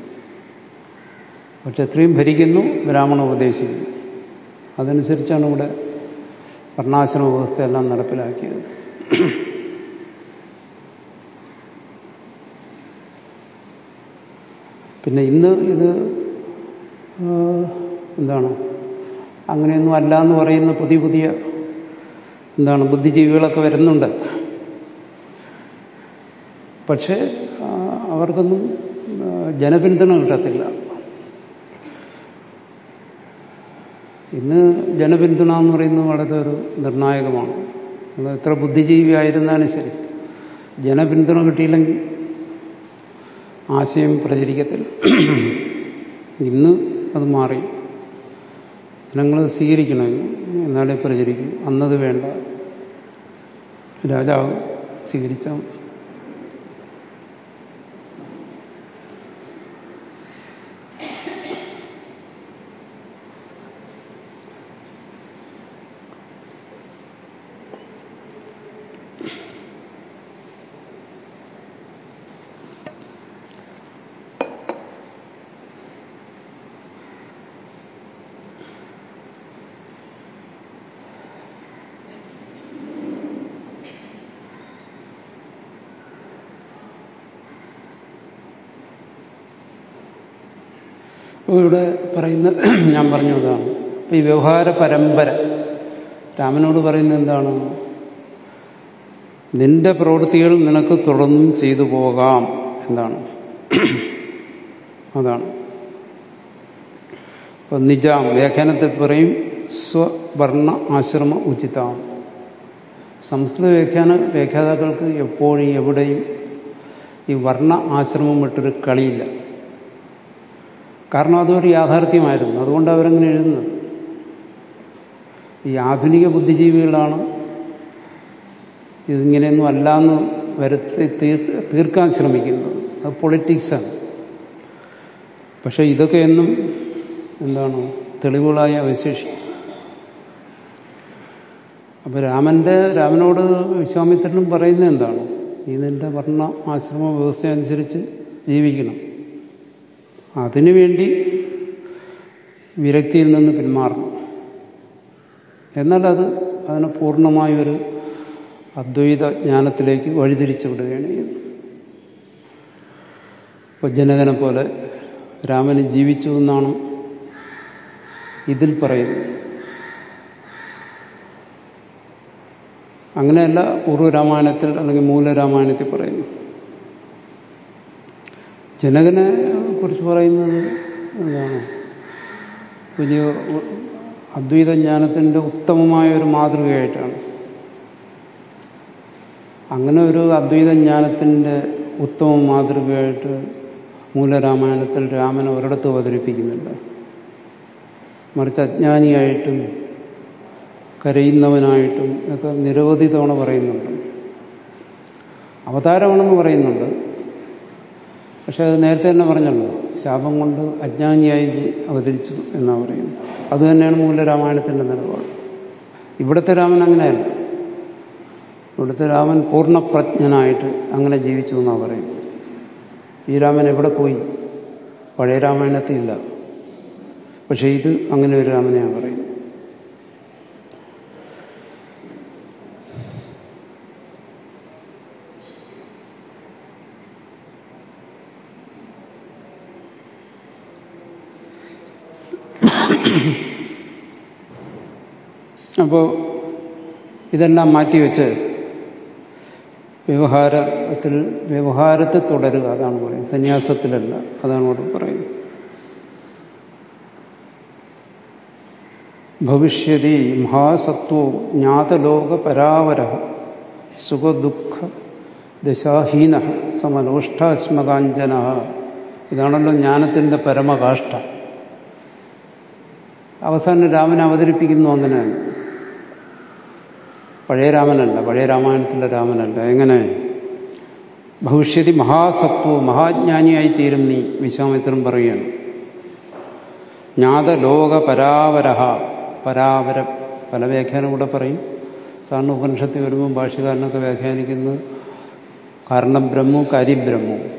അപ്പോൾ ക്ഷത്രിയൻ ഭരിക്കുന്നു ബ്രാഹ്മണ ഉപദേശിക്കുന്നു. അതനുസരിച്ചാണ് ഇവിടെ വർണാശ്രമ വ്യവസ്ഥയെല്ലാം നടപ്പിലാക്കിയത്. പിന്നെ ഇന്ന് ഇത് എന്താണ്? അങ്ങനെയൊന്നും അല്ല എന്ന് പറയുന്ന പുതിയ പുതിയ എന്താണ് ബുദ്ധിജീവികളൊക്കെ വരുന്നുണ്ട്. പക്ഷേ അവർക്കൊന്നും ജനപിന്തുണ കിട്ടത്തില്ല. ഇന്ന് ജനപിന്തുണ എന്ന് പറയുന്നത് വളരെ ഒരു നിർണായകമാണ്. അത് എത്ര ബുദ്ധിജീവി ആയിരുന്നാലും ശരി. ജനപിന്തുണ കിട്ടിയില്ലെങ്കിൽ ആശയം പ്രചരിക്കത്തില്ല. ഇന്ന് അത് മാറി. ജനങ്ങൾ സ്വീകരിക്കണമെങ്കിൽ എന്നാലേ പ്രചരിക്കും. അന്നത് വേണ്ട. രാജാവ് സ്വീകരിച്ചാൽ ഇവിടെ പറയുന്ന ഞാൻ പറഞ്ഞു അതാണ്. അപ്പം ഈ വ്യവഹാര പരമ്പര രാമനോട് പറയുന്നത് എന്താണ്? നിന്റെ പ്രവൃത്തികൾ നിനക്ക് തുടർന്നും ചെയ്തു പോകാം എന്താണ് അതാണ്. ഇപ്പൊ നിജാം വ്യാഖ്യാനത്തിൽ പറയും സ്വവർണ ആശ്രമ ഉചിതാം. സംസ്കൃത വ്യാഖ്യാന വ്യാഖ്യാതാക്കൾക്ക് എപ്പോഴും എവിടെയും ഈ വർണ ആശ്രമം വിട്ടൊരു കളിയില്ല. കാരണം അതൊരു യാഥാർത്ഥ്യമായിരുന്നു. അതുകൊണ്ട് അവരങ്ങനെ എഴുതുന്നത്. ഈ ആധുനിക ബുദ്ധിജീവികളാണ് ഇതിങ്ങനെയൊന്നും അല്ല എന്ന് വരുത്തി തീർക്കാൻ ശ്രമിക്കുന്നത്. അത് പൊളിറ്റിക്സാണ്. പക്ഷേ ഇതൊക്കെ എന്നും എന്താണ് തെളിവുകളായി അവശേഷിക്കും. അപ്പൊ രാമന്റെ രാമനോട് വിശ്വാമിത്രനും പറയുന്നത് എന്താണ്? നീ നിന്റെ വർണ ആശ്രമ വ്യവസ്ഥ അനുസരിച്ച് ജീവിക്കണം. അതിനുവേണ്ടി വിരക്തിയിൽ നിന്ന് പിന്മാറണം. എന്നാൽ അത് അതിനെ പൂർണമായൊരു അദ്വൈത ജ്ഞാനത്തിലേക്ക് വഴിതിരിച്ചു വിടുകയാണ് ചെയ്യുന്നത്. ഇപ്പൊ ജനകനെ പോലെ രാമന് ജീവിച്ചു എന്നാണ് ഇതിൽ പറയുന്നത്. അങ്ങനെയല്ല പൂർവരാമായണത്തിൽ അല്ലെങ്കിൽ മൂലരാമായണത്തിൽ പറയുന്നു ജനകനെ കുറിച്ച് പറയുന്നത് എന്താണ്? വലിയ അദ്വൈത ജ്ഞാനത്തിന്റെ ഉത്തമമായ ഒരു മാതൃകയായിട്ടാണ്. അങ്ങനെ ഒരു അദ്വൈത ജ്ഞാനത്തിന്റെ ഉത്തമ മാതൃകയായിട്ട് മൂലരാമായണത്തിൽ രാമനെ ഒരിടത്ത് അവതരിപ്പിക്കുന്നില്ല മറിച്ച് അജ്ഞാനിയായിട്ടും കരയുന്നവനായിട്ടും ഒക്കെ നിരവധി തവണ പറയുന്നുണ്ട്. അവതാരമാണെന്ന് പറയുന്നുണ്ട്. പക്ഷെ അത് നേരത്തെ തന്നെ പറഞ്ഞല്ലോ ശാപം കൊണ്ട് അജ്ഞാനിയായി അവതരിച്ചു എന്നാ പറയുന്നത്. അതുതന്നെയാണ് മൂലരാമായണത്തിന്റെ നിലപാട്. ഇവിടുത്തെ രാമൻ അങ്ങനെയല്ല. ഇവിടുത്തെ രാമൻ പൂർണപ്രജ്ഞനായിട്ട് അങ്ങനെ ജീവിച്ചു എന്നാണ് പറയുന്നത്. ഈ രാമൻ എവിടെ പോയി? പഴയ രാമായണത്തിൽ ഇല്ല. പക്ഷേ ഇത് അങ്ങനെ ഒരു രാമനെയാണ് പറയുന്നത്. അപ്പോൾ ഇതെല്ലാം മാറ്റിവെച്ച് വ്യവഹാരത്തിൽ വ്യവഹാരത്തെ തുടരുക അതാണ് പറയുന്നത്. സന്യാസത്തിലല്ല അതാണ് ഇവിടെ പറയുന്നത്. ഭവിഷ്യതി മഹാസത്വോ ജ്ഞാതലോക പരാവര സുഖദുഃഖ ദശാഹീന സമലോഷ്ടാശ്മകാഞ്ചന ഇതാണല്ലോ ജ്ഞാനത്തിന്റെ പരമകാഷ്ഠ. അവസാനം രാമൻ അവതരിപ്പിക്കുന്നു അങ്ങനെയാണ്. പഴയ രാമനല്ല പഴയ രാമായണത്തിലെ രാമനല്ല. എങ്ങനെ? ഭവിഷ്യതി മഹാസത്വ മഹാജ്ഞാനിയായി തീരും നീ വിശ്വാമിത്രം പറയുകയാണ്. ജ്ഞാതലോക പരാവരഹ പരാവരം പല വ്യാഖ്യാനം കൂടെ പറയും. സാറിന് ഉപനിഷത്തിൽ വരുമ്പോൾ ഭാഷകാരനൊക്കെ വ്യാഖ്യാനിക്കുന്നത് കാരണം ബ്രഹ്മവും കാര്യബ്രഹ്മവും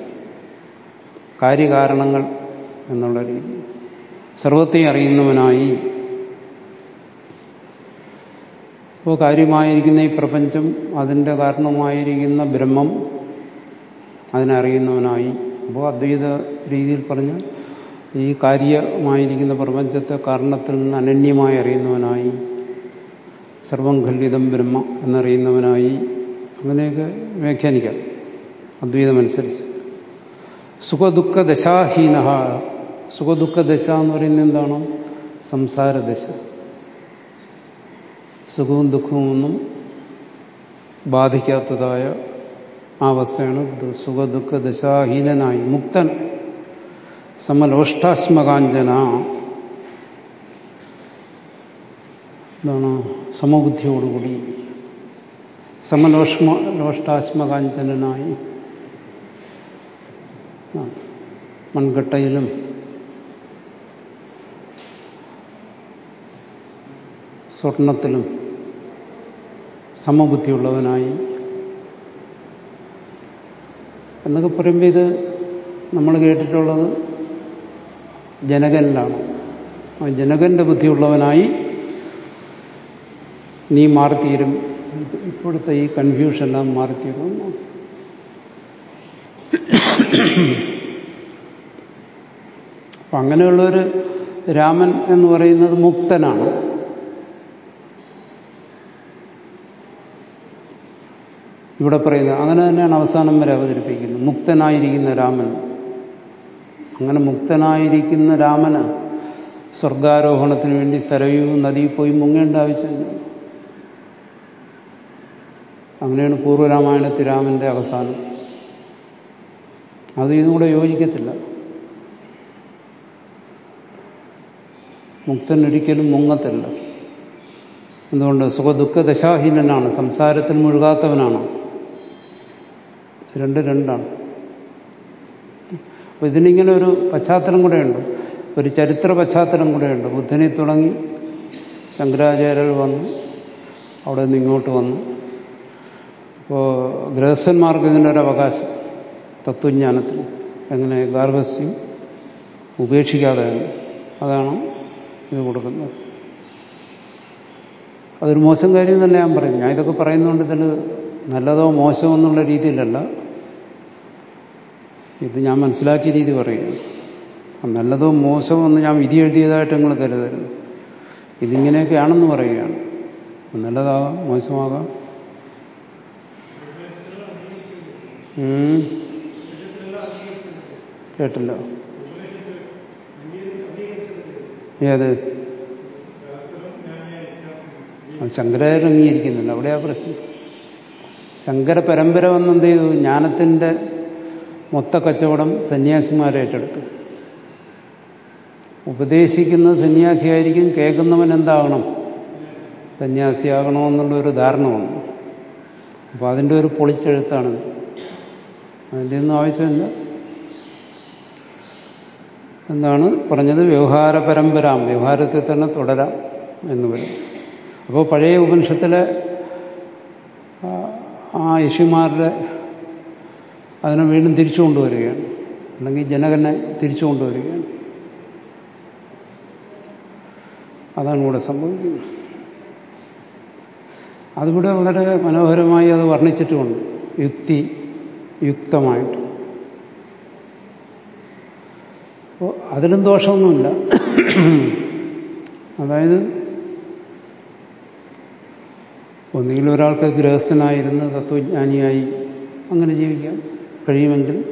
കാര്യകാരണങ്ങൾ എന്നുള്ള രീതി സർവത്തെയും അറിയുന്നവനായി ഇപ്പോൾ കാര്യമായിരിക്കുന്ന ഈ പ്രപഞ്ചം അതിന്റെ കാരണമായിരിക്കുന്ന ബ്രഹ്മം അതിനറിയുന്നവനായി. അപ്പോൾ അദ്വൈത രീതിയിൽ പറഞ്ഞാൽ ഈ കാര്യമായിരിക്കുന്ന പ്രപഞ്ചത്തെ കാരണത്തിൽ നിന്ന് അനന്യമായി അറിയുന്നവനായി സർവം ഖല്ലിതം ബ്രഹ്മ എന്നറിയുന്നവനായി അങ്ങനെയൊക്കെ വ്യാഖ്യാനിക്കാം അദ്വൈതമനുസരിച്ച്. സുഖദുഃഖ ദശാഹീന സുഖദുഃഖ ദശ എന്ന് പറയുന്നത് എന്താണ്? സംസാരദശ. സുഖവും ദുഃഖവും ഒന്നും ബാധിക്കാത്തതായ ആ അവസ്ഥയാണ് സുഖദുഃഖ ദശാഹീനനായി മുക്തൻ സമലോഷ്ടാശ്മകാഞ്ചന എന്താണ് സമബുദ്ധിയോടുകൂടി സമലോഷ്മ ലോഷ്ടാശ്മകാഞ്ചനായി മൺകട്ടയിലും സ്വർണത്തിലും സമബുദ്ധിയുള്ളവനായി. എന്നൊക്കെ പറയുമ്പോൾ ഇത് നമ്മൾ കേട്ടിട്ടുള്ളത് ജനകനിലാണ്. ആ ജനകന്റെ ബുദ്ധിയുള്ളവനായി നീ മാറിത്തീരും. ഇപ്പോഴത്തെ ഈ കൺഫ്യൂഷൻ കൺഫ്യൂഷനെല്ലാം മാറിത്തീരും. അപ്പം അങ്ങനെയുള്ളൊരു രാമൻ എന്ന് പറയുന്നത് മുക്തനാണ്. ഇവിടെ പറയുന്നത്. അങ്ങനെ തന്നെയാണ് അവസാനം വരെ അവതരിപ്പിക്കുന്നത്. മുക്തനായിരിക്കുന്ന രാമൻ. അങ്ങനെ മുക്തനായിരിക്കുന്ന രാമന് സ്വർഗാരോഹണത്തിന് വേണ്ടി സരയൂ നദിയിൽ പോയി മുങ്ങേണ്ട ആവശ്യമില്ല. അങ്ങനെയാണ് പൂർവരാമായണത്തിൽ രാമന്റെ അവസാനം. അത് ഇതും കൂടെ യോജിക്കത്തില്ല. മുക്തൻ ഒരിക്കലും മുങ്ങത്തില്ല. എന്തുകൊണ്ട്? സുഖദുഃഖ ദശാഹീനനാണ് സംസാരത്തിൽ മുഴുകാത്തവനാണ്. രണ്ട് രണ്ടാണ്. അപ്പൊ ഇതിനിങ്ങനെ ഒരു പശ്ചാത്തലം കൂടെയുണ്ട്. ഒരു ചരിത്ര പശ്ചാത്തലം കൂടെയുണ്ട്. ബുദ്ധനെ തുടങ്ങി ശങ്കരാചാര്യർ വന്നു. അവിടെ നിന്ന് ഇങ്ങോട്ട് വന്നു. അപ്പോൾ ഗൃഹസ്ഥന്മാർക്ക് ഒരു അവകാശം. തത്വജ്ഞാനത്തിന് എങ്ങനെ ഗാർഹസ്യം ഉപേക്ഷിക്കാതെ അതാണ് ഇത് കൊടുക്കുന്നത്. അതൊരു മോശം കാര്യം തന്നെ ഞാൻ പറയും. ഞാൻ ഇതൊക്കെ പറയുന്നതുകൊണ്ട് ഇതിൽ നല്ലതോ മോശമോ എന്നുള്ള രീതിയിലല്ല. ഇത് ഞാൻ മനസ്സിലാക്കിയ രീതി പറയുന്നു. നല്ലതോ മോശമോ എന്ന് ഞാൻ വിധി എഴുതിയതായിട്ട് നിങ്ങൾ കരുതരുത്. ഇതിങ്ങനെയൊക്കെയാണെന്ന് പറയുകയാണ്. നല്ലതാകാം മോശമാകാം. കേട്ടില്ല. ഏത്? ശങ്കരാചാര്യ അംഗീകരിക്കുന്നില്ല. അവിടെയാ പ്രശ്നം. ശങ്കര പരമ്പര വന്നെന്ത് ചെയ്തു? ജ്ഞാനത്തിന്റെ മൊത്ത കച്ചവടം സന്യാസിമാരെ ഉപദേശിക്കുന്ന സന്യാസിയായിരിക്കും കേൾക്കുന്നവൻ എന്താകണം സന്യാസിയാകണമെന്നുള്ളൊരു ധാരണ വന്നു അപ്പോൾ അതിന്റെ ഒരു പൊളിച്ചെഴുത്താണ് അതിന്റെ ഒന്നും ആവശ്യമില്ല. എന്താണ് പറഞ്ഞത്? വ്യവഹാര പരമ്പരാം വ്യവഹാരത്തിൽ തന്നെ തുടരാം എന്ന് വരും. അപ്പോൾ പഴയ ഉപനിഷത്തിലെ ആ ഋഷിമാരുടെ അതിനെ വീണ്ടും തിരിച്ചു കൊണ്ടുവരികയാണ്. അല്ലെങ്കിൽ ജനകനെ തിരിച്ചു കൊണ്ടുവരികയാണ്. അതാണ് ഇവിടെ സംഭവിക്കുന്നത്. അതിവിടെ വളരെ മനോഹരമായി അത് വർണിച്ചിട്ടുമുണ്ട്. യുക്തി യുക്തമായിട്ട്. അപ്പോൾ അതിലും ദോഷമൊന്നുമില്ല. അതായത് ഒന്നുകിൽ ഒരാൾക്ക് ഗൃഹസ്ഥനായിരുന്ന് തത്വജ്ഞാനിയായി അങ്ങനെ ജീവിക്കാം. കഴിയുമെങ്കിൽ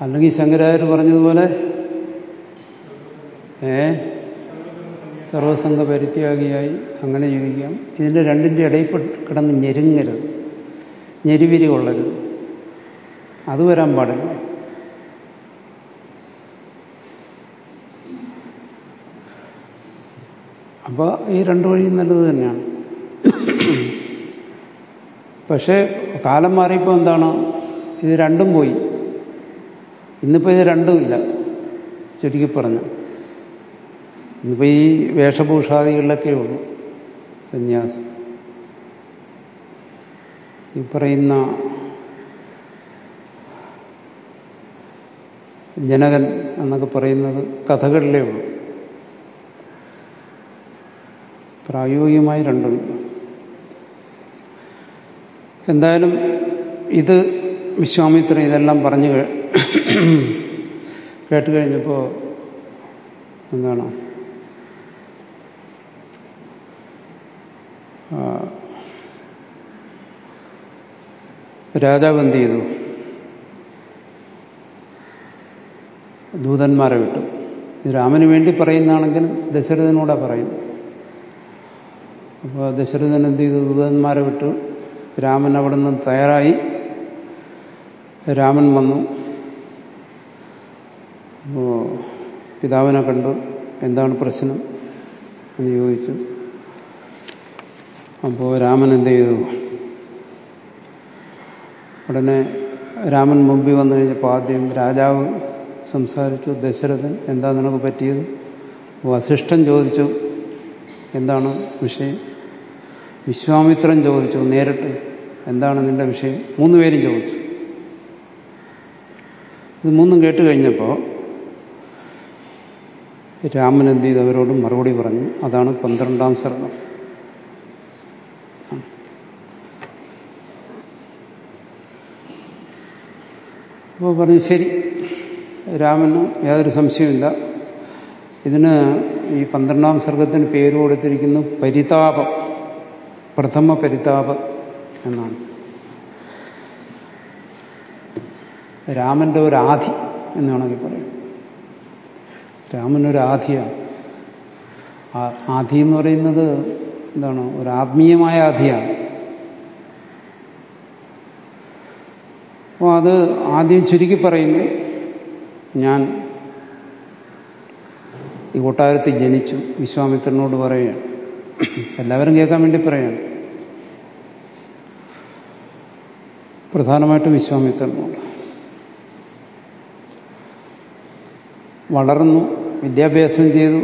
അല്ലെങ്കിൽ ശങ്കരായർ പറഞ്ഞതുപോലെ ഏ സർവസംഘ പരിത്യാഗിയായി അങ്ങനെ ജീവിക്കാം. ഇതിന്റെ രണ്ടിന്റെ ഇടയിൽ കിടന്ന് ഞെരുങ്ങരുത്. ഞെരുവിരി കൊള്ളരുത്. അത് വരാൻ പാടില്ല. അപ്പോൾ ഈ രണ്ടു വഴിയും നല്ലത് തന്നെയാണ്. പക്ഷേ കാലം മാറിയപ്പോൾ എന്താണ്? ഇത് രണ്ടും പോയി. ഇന്നിപ്പോൾ ഇത് രണ്ടുമില്ല ചുരുക്കി പറഞ്ഞു. ഇന്നിപ്പോൾ ഈ വേഷഭൂഷാദികളിലൊക്കെ ഉള്ളൂ സന്യാസം. ഈ പറയുന്ന ജനകൻ എന്നൊക്കെ പറയുന്നത് കഥകളിലേ ഉള്ളൂ. പ്രായോഗികമായി രണ്ടുമില്ല എന്തായാലും ഇത് വിശ്വാമിത്രൻ ഇതെല്ലാം പറഞ്ഞു കേട്ട് കഴിഞ്ഞപ്പോൾ എന്താണ്? രാജാവ് എന്ത് ചെയ്തു? ദൂതന്മാരെ വിട്ടു. രാമന് വേണ്ടി പറയുന്നതാണെങ്കിൽ ദശരഥനോടെ പറയുന്നു അപ്പോൾ ദശരഥൻ എന്ത് ചെയ്തു? ദൂതന്മാരെ വിട്ടു. രാമൻ അവിടെ നിന്ന് തയ്യാറായി. രാമൻ വന്നു. പിതാവിനെ കണ്ടു. എന്താണ് പ്രശ്നം എന്ന് ചോദിച്ചു. അപ്പോൾ രാമൻ എന്ത് ചെയ്തു? ഉടനെ രാമൻ മുമ്പിൽ വന്നു കഴിഞ്ഞപ്പോൾ ആദ്യം രാജാവ് സംസാരിച്ചു. ദശരഥൻ എന്താ നിനക്ക് പറ്റിയത്? വസിഷ്ഠൻ ചോദിച്ചു എന്താണ് വിഷയം? വിശ്വാമിത്രൻ ചോദിച്ചു നേരിട്ട് എന്താണ് നിന്റെ വിഷയം? മൂന്ന് പേരും ചോദിച്ചു. ഇത് മൂന്നും കേട്ട് കഴിഞ്ഞപ്പോൾ രാമൻ എന്ത് ചെയ്ത്? അവരോട് മറുപടി പറഞ്ഞു അതാണ് പന്ത്രണ്ടാം സർഗം. അപ്പോൾ പറഞ്ഞു ശരി രാമന് യാതൊരു സംശയമില്ല ഇതിന് ഈ പന്ത്രണ്ടാം സർഗത്തിന് പേര് കൊടുത്തിരിക്കുന്നു പരിതാപം. പ്രഥമ പരിതാപ എന്നാണ്. രാമന്റെ ഒരു ആധി എന്ന് വേണമെങ്കിൽ പറയാം. രാമനൊരു ആധിയാണ് ആധി എന്ന് പറയുന്നത് എന്താണ്? ഒരു ആത്മീയമായ ആധിയാണ്. അപ്പോൾ അത് ആദ്യം ചുരുക്കി പറയുന്നു. ഞാൻ ഈ കൊട്ടാരത്തിൽ ജനിച്ചു. വിശ്വാമിത്രനോട് പറയുകയാണ്. എല്ലാവരും കേൾക്കാൻ വേണ്ടി പറയാണ്. പ്രധാനമായിട്ടും വിശ്വാമിത്രനോട് വളർന്നു വിദ്യാഭ്യാസം ചെയ്തു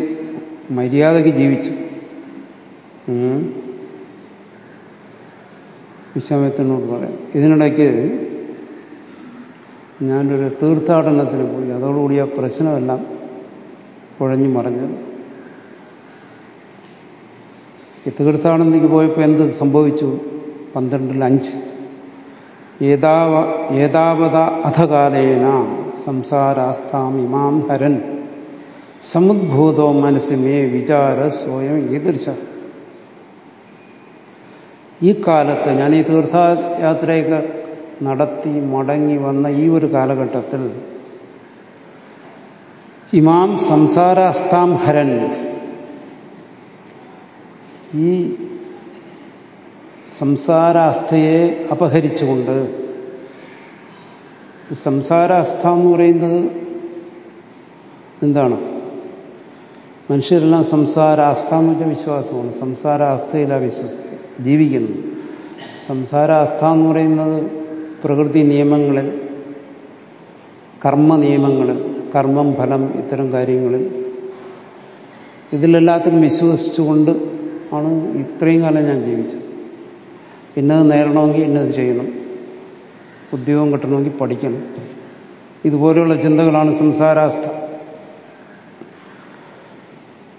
മര്യാദയ്ക്ക് ജീവിച്ചു. വിശ്വാമിത്രനോട് പറയാം. ഇതിനിടയ്ക്ക് ഞാനൊരു തീർത്ഥാടനത്തിന് പോയി. അതോടുകൂടി ആ പ്രശ്നമെല്ലാം കുഴഞ്ഞു മറിഞ്ഞത് ഈ പോയപ്പോൾ എന്ത് സംഭവിച്ചു? പന്ത്രണ്ടിൽ അഞ്ച്. ഏതാവ ഏതാവത അധകാലേന സംസാരാസ്താം ഇമാം ഹരൻ. സമുദ്ഭൂതോ മനസ്സിമേ വിചാര സ്വയം ഈദൃശ. ഈ കാലത്ത് ഞാൻ ഈ തീർത്ഥയാത്രയൊക്കെ നടത്തി മടങ്ങി വന്ന ഈ ഒരു കാലഘട്ടത്തിൽ ഇമാം സംസാരാസ്ഥാം ഹരൻ ഈ സംസാരാസ്ഥയെ അപഹരിച്ചുകൊണ്ട്. സംസാരാസ്ഥ എന്ന് പറയുന്നത് എന്താണ്? മനുഷ്യരെല്ലാം സംസാരാസ്ഥ എന്ന് വെച്ചാൽ വിശ്വാസമാണ്. സംസാരാസ്ഥയിലാണ് വിശ്വസിക്കുക ജീവിക്കുന്നത്. സംസാരാസ്ഥ എന്ന് പറയുന്നത് പ്രകൃതി നിയമങ്ങളിൽ കർമ്മ നിയമങ്ങളിൽ കർമ്മം ഫലം ഇത്തരം കാര്യങ്ങളിൽ. ഇതിലെല്ലാത്തിനും വിശ്വസിച്ചുകൊണ്ട് ആണ് ഇത്രയും കാലം ഞാൻ ജീവിച്ചത്. ഇന്നത് നേരണമെങ്കിൽ ഇന്നത് ചെയ്യണം. ഉദ്യോഗം കിട്ടണമെങ്കിൽ പഠിക്കണം. ഇതുപോലെയുള്ള ചിന്തകളാണ് സംസാരാസ്ഥ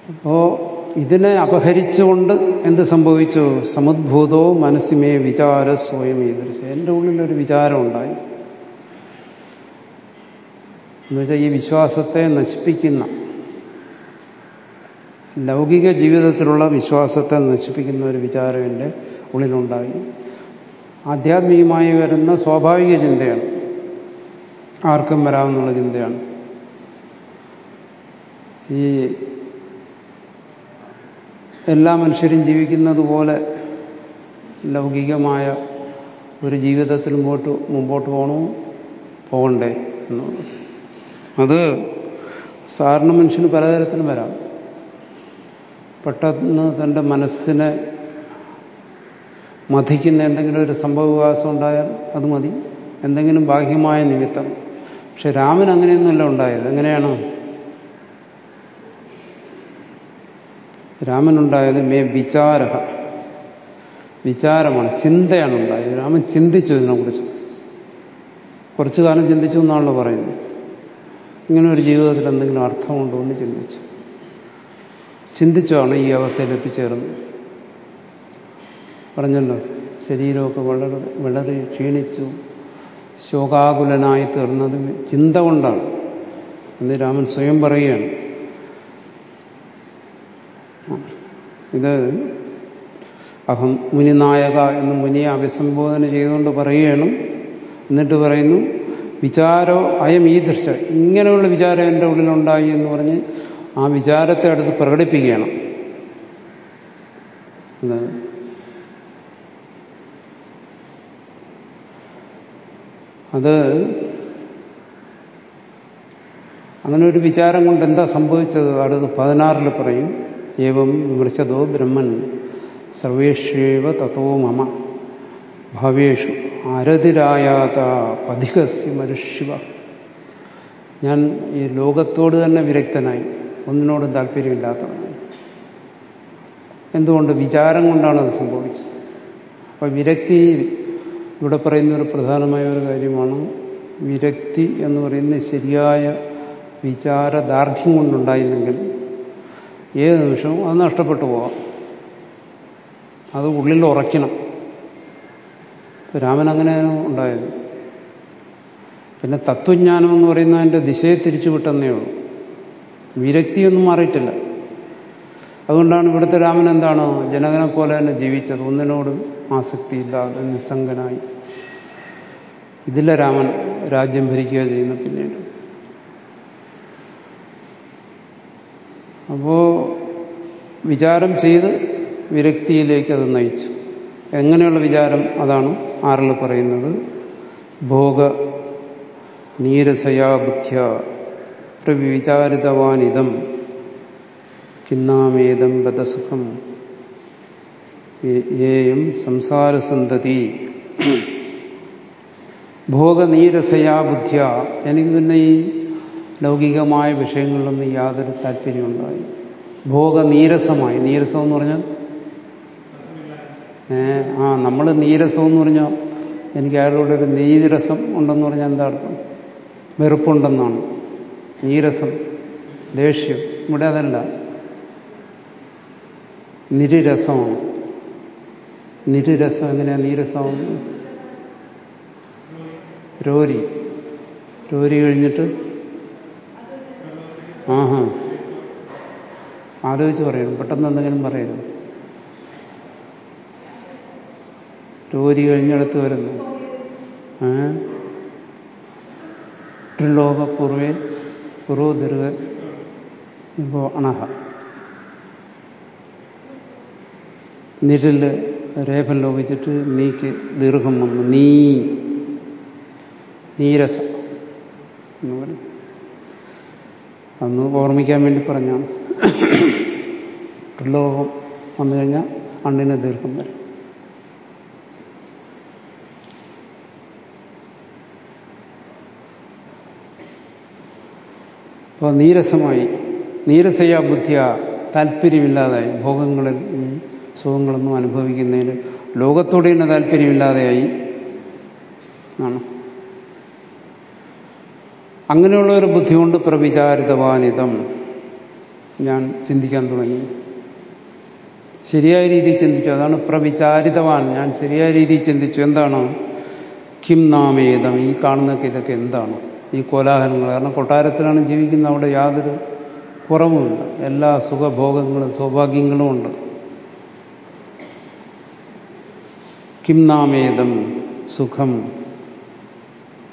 അപ്പോ ഇതിനെ അപഹരിച്ചുകൊണ്ട് എന്ത് സംഭവിച്ചു? സമുദ്ഭൂതോ മനസ്സിമേ വിചാര സ്വയം ഈദൃശ എന്റെ ഉള്ളിലൊരു വിചാരം ഉണ്ടായി. എന്നുവെച്ചാൽ ഈ വിശ്വാസത്തെ നശിപ്പിക്കുന്ന ലൗകിക ജീവിതത്തിലുള്ള വിശ്വാസത്തെ നശിപ്പിക്കുന്ന ഒരു വിചാരം എന്റെ ഉള്ളിലുണ്ടായി. ആധ്യാത്മികമായി വരുന്ന സ്വാഭാവിക ചിന്തയാണ്. ആർക്കും വരാമെന്നുള്ള ചിന്തയാണ്. ഈ എല്ലാ മനുഷ്യരും ജീവിക്കുന്നത് പോലെ ലൗകികമായ ഒരു ജീവിതത്തിൽ മുമ്പോട്ട് മുമ്പോട്ട് പോകണോ പോകണ്ടേ എന്നുള്ളത് അത് സാധാരണ മനുഷ്യന് പലതരത്തിലും വരാം. പെട്ടെന്ന് തന്റെ മനസ്സിനെ മതിക്കുന്ന എന്തെങ്കിലും ഒരു സംഭവവികാസം ഉണ്ടായാൽ അത് മതി. എന്തെങ്കിലും ബാഹ്യമായ നിമിത്തം. പക്ഷെ രാമൻ അങ്ങനെയൊന്നുമല്ല ഉണ്ടായത്. എങ്ങനെയാണ്? രാമനുണ്ടായത് മേ വിചാര വിചാരമാണ് ചിന്തയാണ് ഉണ്ടായത്. രാമൻ ചിന്തിച്ചു ഇതിനെക്കുറിച്ച്. കുറച്ചു കാലം ചിന്തിച്ചു എന്നാണല്ലോ പറയുന്നത്. ഇങ്ങനെ ഒരു ജീവിതത്തിൽ എന്തെങ്കിലും അർത്ഥമുണ്ടോ എന്ന് ചിന്തിച്ചു. ചിന്തിച്ചാണ് ഈ അവസ്ഥയിൽ എത്തിച്ചേർന്നത് പറഞ്ഞല്ലോ ശരീരമൊക്കെ വളരെ വളരെ ക്ഷീണിച്ചു ശോകാകുലനായി തീർന്നത് ചിന്ത കൊണ്ടാണ്. എന്ന് രാമൻ സ്വയം പറയുകയാണ്. ഇത് അഹം മുനിനായക എന്ന് മുനിയെ അഭിസംബോധന ചെയ്തുകൊണ്ട് പറയുകയാണ്. എന്നിട്ട് പറയുന്നു വിചാരോ അയം ഈ ദൃശ്യം ഇങ്ങനെയുള്ള വിചാരം എന്റെ ഉള്ളിലുണ്ടായി എന്ന് പറഞ്ഞ് ആ വിചാരത്തെ അടുത്ത് പ്രകടിപ്പിക്കണം അത് അങ്ങനെ ഒരു വിചാരം കൊണ്ട് എന്താ സംഭവിച്ചത്? അടുത്ത് പതിനാറിൽ പറയും ഏവം വിമർശതോ ബ്രഹ്മൻ സർവേഷേവ തത്തോ മമ. ഭവേഷു ആരതിരായാത പതികസ്യ മനുഷ്യവ ഞാൻ ഈ ലോകത്തോട് തന്നെ വിരക്തനായി. ഒന്നിനോടും താല്പര്യമില്ലാത്തവനായി എന്തുകൊണ്ട് വിചാരം കൊണ്ടാണ് അത് സംഭവിച്ചത്? അപ്പൊ വിരക്തി ഇവിടെ പറയുന്ന ഒരു പ്രധാനമായ ഒരു കാര്യമാണ്. വിരക്തി എന്ന് പറയുന്ന ശരിയായ വിചാരദാർഢ്യം കൊണ്ടുണ്ടായിരുന്നെങ്കിൽ ഏത് നിമിഷവും അത് നഷ്ടപ്പെട്ടു പോവാം. അത് ഉള്ളിൽ ഉറയ്ക്കണം. രാമൻ അങ്ങനെയാണ് ഉണ്ടായത്. പിന്നെ തത്വജ്ഞാനം എന്ന് പറയുന്നതിന്റെ ദിശയെ തിരിച്ചുവിട്ടെന്നേ ഉള്ളൂ. വിരക്തിയൊന്നും മാറിയിട്ടില്ല. അതുകൊണ്ടാണ് ഇവിടുത്തെ രാമൻ എന്താണ് ജനകനെ പോലെ തന്നെ ജീവിച്ചത്. ഒന്നിനോടും ആസക്തിയില്ലാതെ നിസ്സംഗനായി. ഇതിലെ രാമൻ രാജ്യം ഭരിക്കുക ചെയ്യുന്നു പിന്നീട്. അപ്പോ വിചാരം ചെയ്ത് വിരക്തിയിലേക്ക് അത് നയിച്ചു. എങ്ങനെയുള്ള വിചാരം? അതാണ് ആറിൽ പറയുന്നത്. ഭോഗ നീരസയാ ബുദ്ധ്യ പ്രവിചാരിതവാനിതം കിന്നാമേതം ബദസുഖം ഏയം സംസാരസന്തതി. ഭോഗനീരസയാ ബുദ്ധ്യ. എനിക്ക് പിന്നെ ഈ ലൗകികമായ വിഷയങ്ങളിലൊന്നും യാതൊരു താല്പര്യമുണ്ടായി ഭോഗനീരസമായി. നീരസം എന്ന് പറഞ്ഞാൽ? ഏ ആ നമ്മൾ നീരസം എന്ന് പറഞ്ഞാൽ എനിക്ക് അയാളുടെ ഒരു നീരസം ഉണ്ടെന്ന് പറഞ്ഞാൽ എന്താ അർത്ഥം? വെറുപ്പുണ്ടെന്നാണ്. നീരസം ദേഷ്യം ഇവിടെ അതല്ല. നിരുരസമാണ്. നിരുരസം എങ്ങനെയാണ് നീരസമാണ് രോരി. രോരി കഴിഞ്ഞിട്ട് ആഹാ. ആലോചിച്ച് പറയണം. പെട്ടെന്ന് എന്തെങ്കിലും പറയരുത് രോരി കഴിഞ്ഞെടുത്ത് വരുന്നു. ലോകപൂർവേ ഇപ്പോ അണഹ നിഴൽ രേഖം ലോപിച്ചിട്ട് നീക്ക് ദീർഘം വന്നു നീ നീരസം എന്ന് പറയും. അന്ന് ഓർമ്മിക്കാൻ വേണ്ടി പറഞ്ഞാണ്. ലോകം വന്നു കഴിഞ്ഞാൽ അണ്ണിന് ദീർഘം വരും. അപ്പോൾ നീരസമായി. നീരസയ ബുദ്ധിയ താല്പര്യമില്ലാതായി. ഭോഗങ്ങളിൽ സുഖങ്ങളൊന്നും അനുഭവിക്കുന്നതിന് ലോകത്തോടെ തന്നെ താല്പര്യമില്ലാതെയായി. ആണ്. അങ്ങനെയുള്ള ഒരു ബുദ്ധി കൊണ്ട് പ്രവിചാരിതവാനിതം. ഞാൻ ചിന്തിക്കാൻ തുടങ്ങി. ശരിയായ രീതിയിൽ ചിന്തിച്ചു. അതാണ് പ്രവിചാരിതവാൻ. ഞാൻ ശരിയായ രീതിയിൽ ചിന്തിച്ചു. എന്താണ്? കിം നാമേതം. ഈ കാണുന്നൊക്കെ ഇതൊക്കെ എന്താണ്? ഈ കോലാഹലങ്ങൾ. കാരണം കൊട്ടാരത്തിലാണ് ജീവിക്കുന്ന അവിടെ യാതൊരു കുറവുമില്ല. എല്ലാ സുഖഭോഗങ്ങളും സൗഭാഗ്യങ്ങളും ഉണ്ട്. കിം നാമേതം സുഖം.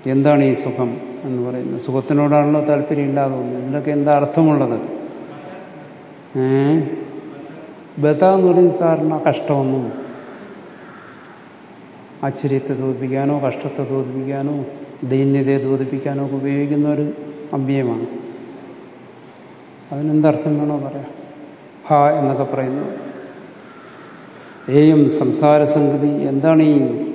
എന്താണ് ഈ സുഖം എന്ന് പറയുന്നത്? സുഖത്തിനോടാണല്ലോ താല്പര്യമില്ലാതെ തോന്നുന്നത് ഇതിനൊക്കെ എന്താ അർത്ഥമുള്ളത്? ഏ? ബത എന്ന് പറയുന്ന സാറിന് കഷ്ടമൊന്നും. ആശ്ചര്യത്തെ തോൽപ്പിക്കാനോ കഷ്ടത്തെ തോൽപ്പിക്കാനോ ദൈന്യതയെ തോൽപ്പിക്കാനോ ഉപയോഗിക്കുന്ന ഒരു അവ്യയമാണ്. അതിനെന്തർത്ഥം വേണോ പറയാം. ഹ എന്നൊക്കെ പറയുന്നു. ഏയും സംസാര സംഗതി എന്താണ് ഈ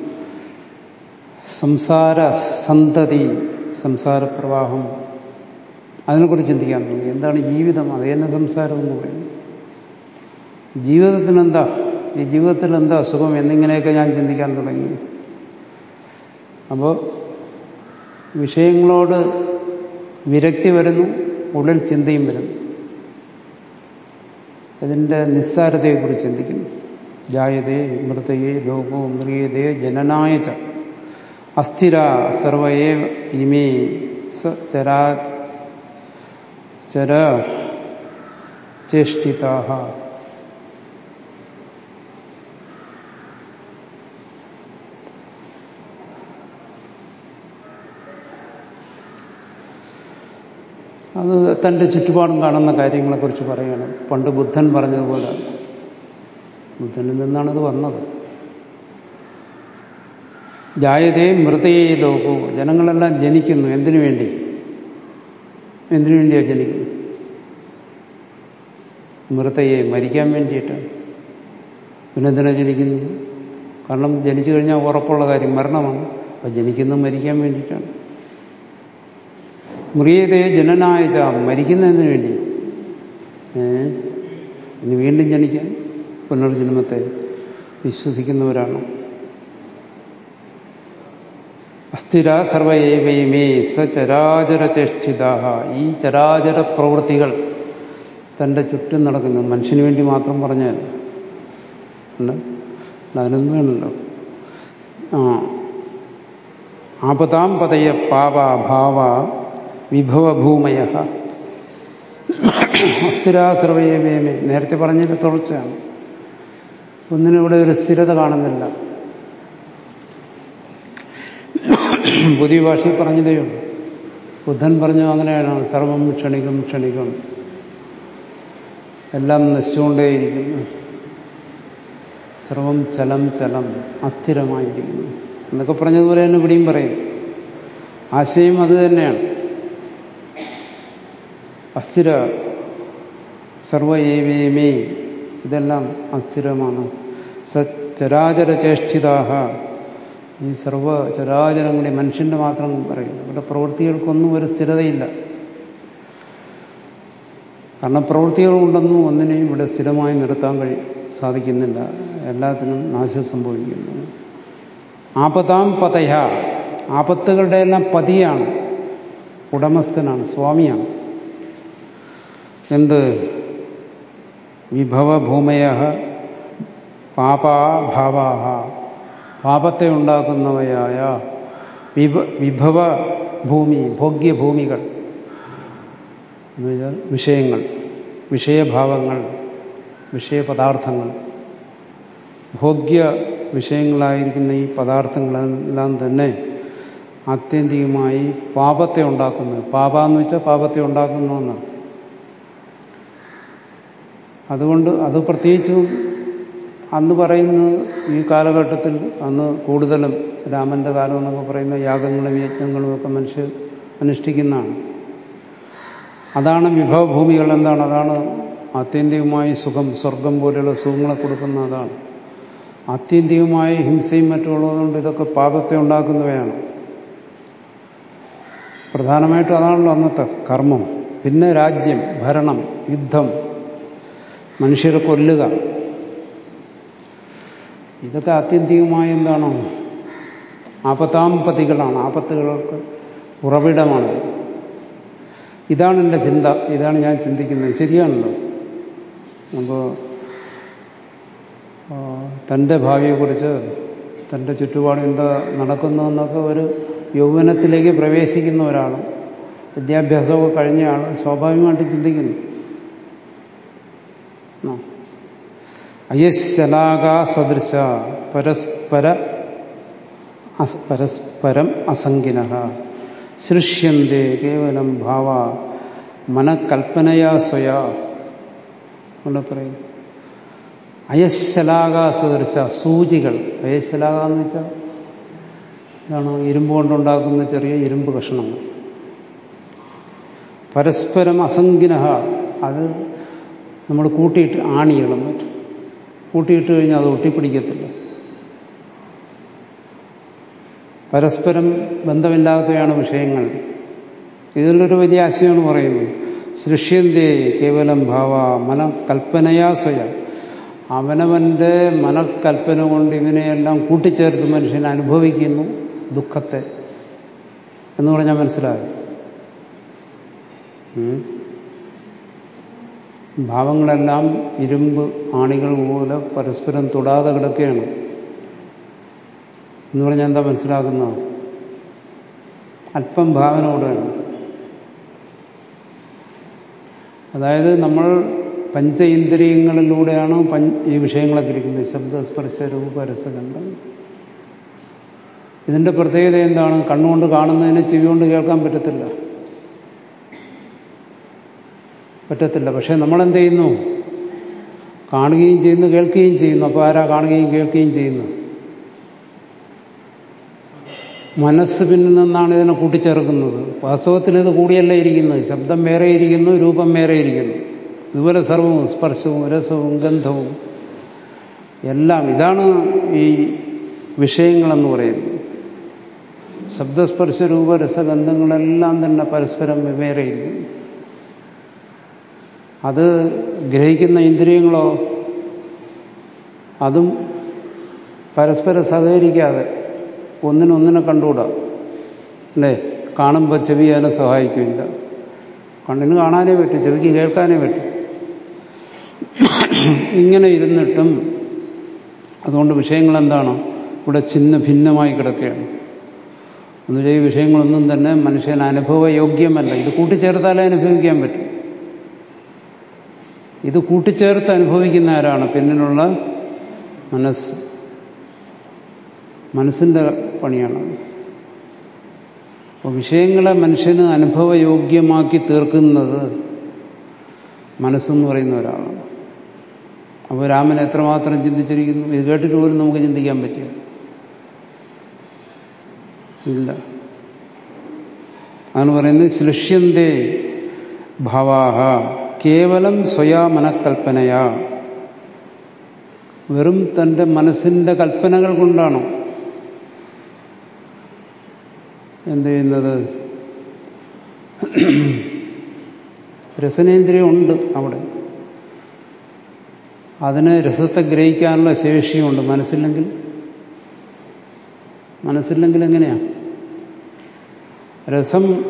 സംസാര സന്തതി സംസാരപ്രവാഹം? അതിനെക്കുറിച്ച് ചിന്തിക്കാൻ തുടങ്ങി എന്താണ് ജീവിതം? അത് തന്നെ സംസാരം എന്ന് പറയുന്നു. ജീവിതത്തിനെന്താ? ഈ ജീവിതത്തിൽ എന്താ സുഖം എന്നിങ്ങനെയൊക്കെ ഞാൻ ചിന്തിക്കാൻ തുടങ്ങി. അപ്പോൾ വിഷയങ്ങളോട് വിരക്തി വരുന്നു ഉള്ളിൽ ചിന്തയും വരുന്നു. അതിന്റെ നിസ്സാരതയെക്കുറിച്ച് ചിന്തിക്കുന്നു. ജായതേ മൃതയെ ലോകോ മൃഗീയതേ ജനനായ ച. അസ്ഥിര സർവയേ ഇമേ സ ചരാ ചര ചേഷ്ടിതാ അത് തന്റെ ചുറ്റുപാടും കാണുന്ന കാര്യങ്ങളെക്കുറിച്ച് പറയണം. പണ്ട് ബുദ്ധൻ പറഞ്ഞതുപോലെ. ബുദ്ധനിൽ നിന്നാണത് വന്നത്. ജായതേ മൃതയേ ലോകവും ജനങ്ങളെല്ലാം ജനിക്കുന്നു. എന്തിനു വേണ്ടി? എന്തിനു വേണ്ടിയാണ് ജനിക്കുന്നത്? മൃതയെ മരിക്കാൻ വേണ്ടിയിട്ടാണ് പിന്നെന്തിനാണ് ജനിക്കുന്നത്? കാരണം ജനിച്ചു കഴിഞ്ഞാൽ ഉറപ്പുള്ള കാര്യം മരണമാണ്. അപ്പം ജനിക്കുന്നത് മരിക്കാൻ വേണ്ടിയിട്ടാണ്. മൃഗതയെ ച മരിക്കുന്നതിന് വേണ്ടി. ഇനി വീണ്ടും ജനിക്കാൻ പുനർജന്മത്തെ വിശ്വസിക്കുന്നവരാണ്. അസ്ഥിര സർവയേവയമേ സ ചരാചരചേഷ്ഠിത ഈ ചരാചര പ്രവൃത്തികൾ തന്റെ ചുറ്റും നടക്കുന്നു. മനുഷ്യന് വേണ്ടി മാത്രം പറഞ്ഞാൽ അതിനൊന്നും വേണമല്ലോ. ആ. ആപതാം പതയ പാവ ഭാവ വിഭവഭൂമയ അസ്ഥിരാശ്രവയമേ നേരത്തെ പറഞ്ഞതിന്റെ തുടർച്ചയാണ്. ഒന്നിനും ഒരു സ്ഥിരത കാണുന്നില്ല. പുതിയ ഭാഷയിൽ പറഞ്ഞതേ ഉള്ളൂ. ബുദ്ധൻ പറഞ്ഞു അങ്ങനെയാണ്. സർവം ക്ഷണികം ക്ഷണികം. എല്ലാം നശിച്ചുകൊണ്ടേയിരിക്കുന്നു. സർവം ചലം ചലം അസ്ഥിരമായിരിക്കുന്നു. എന്നൊക്കെ പറഞ്ഞതുപോലെ തന്നെ ഇവിടെയും പറയും. ആശയം അത് തന്നെയാണ്. അസ്ഥിര സർവയേവേമേ. ഇതെല്ലാം അസ്ഥിരമാണ്. സച്ചരാചരചേഷ്ഠിതാഹ ഈ സർവ ചരാചരങ്ങളെ മനുഷ്യന്റെ മാത്രം പറയും ഇവിടെ പ്രവൃത്തികൾക്കൊന്നും ഒരു സ്ഥിരതയില്ല. കാരണം പ്രവൃത്തികൾ ഉണ്ടെന്നും ഒന്നിനെയും ഇവിടെ സ്ഥിരമായി നിർത്താൻ കഴി സാധിക്കുന്നില്ല. എല്ലാത്തിനും നാശം സംഭവിക്കുന്നു. ആപതാം പതയ. ആപത്തുകളുടെ എല്ലാം പതിയാണ്. ഉടമസ്ഥനാണ് സ്വാമിയാണ്. എന്ത്? വിഭവഭൂമയ പാപാഭാവാഹ പാപത്തെ ഉണ്ടാക്കുന്നവയായ വിഭ വിഭവ ഭൂമി ഭോഗ്യഭൂമികൾ വിഷയങ്ങൾ വിഷയഭാവങ്ങൾ വിഷയപദാർത്ഥങ്ങൾ. ഭോഗ്യ വിഷയങ്ങളായിരിക്കുന്ന ഈ പദാർത്ഥങ്ങളെല്ലാം തന്നെ ആത്യന്തികമായി പാപത്തെ ഉണ്ടാക്കുന്നു. പാപ എന്ന് വെച്ചാൽ പാപത്തെ ഉണ്ടാക്കുന്നു എന്നാണ്. അതുകൊണ്ട് അത് പ്രത്യേകിച്ചും അന്ന് പറയുന്നത് ഈ കാലഘട്ടത്തിൽ അന്ന് കൂടുതലും രാമന്റെ കാലം എന്നൊക്കെ പറയുന്ന യാഗങ്ങളും യജ്ഞങ്ങളും ഒക്കെ മനുഷ്യർ അനുഷ്ഠിക്കുന്നതാണ്. അതാണ് വിഭവഭൂമികൾ എന്താണ്? അതാണ് ആത്യന്തികമായി സുഖം സ്വർഗം പോലെയുള്ള സുഖങ്ങളെ കൊടുക്കുന്ന അതാണ്. ആത്യന്തികമായി ഹിംസയും മറ്റുള്ളതുകൊണ്ട് ഇതൊക്കെ പാപത്തെ ഉണ്ടാക്കുന്നവയാണ്. പ്രധാനമായിട്ടും അതാണല്ലോ അന്നത്തെ കർമ്മം. പിന്നെ രാജ്യം ഭരണം യുദ്ധം മനുഷ്യരെ കൊല്ലുക. ഇതൊക്കെ ആത്യന്തികമായ എന്താണോ? ആപത്താമ്പതികളാണ് ആപത്തുകൾക്ക് ഉറവിടമാണ്. ഇതാണ് എന്റെ ചിന്ത. ഇതാണ് ഞാൻ ചിന്തിക്കുന്നത്. ശരിയാണല്ലോ? അപ്പോൾ തന്റെ ഭാവിയെക്കുറിച്ച് തന്റെ ചുറ്റുപാട് എന്താ നടക്കുന്നതെന്നൊക്കെ ഒരു യൗവനത്തിലേക്ക് പ്രവേശിക്കുന്ന ഒരാൾ വിദ്യാഭ്യാസമൊക്കെ കഴിഞ്ഞ ആൾ സ്വാഭാവികമായിട്ട് ചിന്തിക്കുന്നു. അയശലാക സദൃശ പരസ്പര പരസ്പരം അസംഖിന സൃഷ്യന്തേ കേവലം ഭാവ മനക്കൽപ്പനയാ സ്വയാ കൊണ്ട് പറയും। അയശലാക സദൃശ സൂചികൾ അയശലാക എന്ന് വെച്ചാൽ ഇതാണ് ഇരുമ്പ് കൊണ്ടുണ്ടാക്കുന്ന ചെറിയ ഇരുമ്പ് കഷണങ്ങൾ പരസ്പരം അസംഖിന അത് നമ്മൾ കൂട്ടിയിട്ട് ആണിയണം മറ്റും. കൂട്ടിയിട്ട് കഴിഞ്ഞാൽ അത് ഒട്ടിപ്പിടിക്കത്തില്ല. പരസ്പരം ബന്ധമില്ലാത്തവയാണ് വിഷയങ്ങൾ. ഇതിലൊരു വലിയ ആശയമാണ് പറയുന്നത്. സൃഷ്യന്തേ കേവലം ഭാവ മനക്കൽപ്പനയാ സ്വയം. അവനവന്റെ മനക്കൽപ്പന കൊണ്ട് ഇവനെയെല്ലാം കൂട്ടിച്ചേർത്ത് മനുഷ്യൻ അനുഭവിക്കുന്നു ദുഃഖത്തെ. എന്ന് പറഞ്ഞാൽ മനസ്സിലായി? ഭാവങ്ങളെല്ലാം ഇരുമ്പ് ആണികൾ പോലെ പരസ്പരം തൊടാതെ കിടക്കുകയാണ്. എന്ന് പറഞ്ഞാൽ എന്താ മനസ്സിലാക്കുന്ന? അല്പം ഭാവന കൂടെയാണ് അതായത് നമ്മൾ പഞ്ച ഇന്ദ്രിയങ്ങളിലൂടെയാണ് ഈ വിഷയങ്ങളൊക്കെ ഇരിക്കുന്നത്. ശബ്ദസ്പർശ രൂപ രസഗന്ധം ഇതിന്റെ പ്രത്യേകത എന്താണ്? കണ്ണുകൊണ്ട് കാണുന്നതിന് ചെവി കൊണ്ട് കേൾക്കാൻ പറ്റത്തില്ല. പറ്റത്തില്ല. പക്ഷേ നമ്മളെന്ത് ചെയ്യുന്നു കാണുകയും ചെയ്യുന്നു കേൾക്കുകയും ചെയ്യുന്നു. അപ്പോൾ ആരാ കാണുകയും കേൾക്കുകയും ചെയ്യുന്നു മനസ്സ് പിന്നിൽ നിന്നാണ് ഇതിനെ കൂട്ടിച്ചേർക്കുന്നത്. വാസ്തവത്തിൽ ഇത് കൂടിയല്ല ഇരിക്കുന്നത്? ശബ്ദം വേറെ ഇരിക്കുന്നു രൂപം വേറെ ഇരിക്കുന്നു. ഇതുപോലെ സർവവും സ്പർശവും രസവും ഗന്ധവും എല്ലാം. ഇതാണ് ഈ വിഷയങ്ങളെന്ന് പറയുന്നത്. ശബ്ദസ്പർശ രൂപ രസഗന്ധങ്ങളെല്ലാം തന്നെ പരസ്പരം വെവ്വേറെയിരിക്കുന്നു അത് ഗ്രഹിക്കുന്ന ഇന്ദ്രിയങ്ങളോ അതും പരസ്പരം സഹകരിക്കാതെ ഒന്നിനൊന്നിനെ കണ്ടുകൂടാ. അല്ലേ? കാണുമ്പോൾ ചെവി അതിനെ സഹായിക്കില്ല കണ്ണിന് കാണാനേ പറ്റും ചെവിക്ക് കേൾക്കാനേ പറ്റും. ഇങ്ങനെ ഇരുന്നിട്ടും അതുകൊണ്ട് വിഷയങ്ങൾ എന്താണ് ഇവിടെ ചിന്ന ഭിന്നമായി കിടക്കുകയാണ്. എന്നുവെച്ചാൽ ഈ വിഷയങ്ങളൊന്നും തന്നെ മനുഷ്യന് അനുഭവയോഗ്യമല്ല. ഇത് കൂട്ടിച്ചേർത്താലേ അനുഭവിക്കാൻ പറ്റും. ഇത് കൂട്ടിച്ചേർത്ത് അനുഭവിക്കുന്ന ആരാണ് പിന്നിലുള്ള മനസ്സ്. മനസ്സിന്റെ പണിയാണ്. അപ്പോൾ വിഷയങ്ങളെ മനുഷ്യന് അനുഭവയോഗ്യമാക്കി തീർക്കുന്നത് മനസ്സെന്ന് പറയുന്ന ഒരാളാണ്. അപ്പോൾ രാമൻ എത്രമാത്രം ചിന്തിച്ചിരിക്കുന്നു? ഇത് കേട്ടിട്ട് പോലും നമുക്ക് ചിന്തിക്കാൻ പറ്റില്ല. ഇല്ല. അതാണ് പറയുന്നത് ശ്ലിഷ്യന്തേ ഭാവാഹ. കേവലം സ്വയാ മനക്കൽപ്പനയാ വെറും തന്റെ മനസ്സിന്റെ കൽപ്പനകൾ കൊണ്ടാണോ? എന്ത് ചെയ്യുന്നത്? രസനേന്ദ്രിയം ഉണ്ട് അവിടെ. അതിന് രസത്തെ ഗ്രഹിക്കാനുള്ള ശേഷിയുണ്ട്. മനസ്സില്ലെങ്കിൽ? മനസ്സില്ലെങ്കിൽ എങ്ങനെയാ? രസം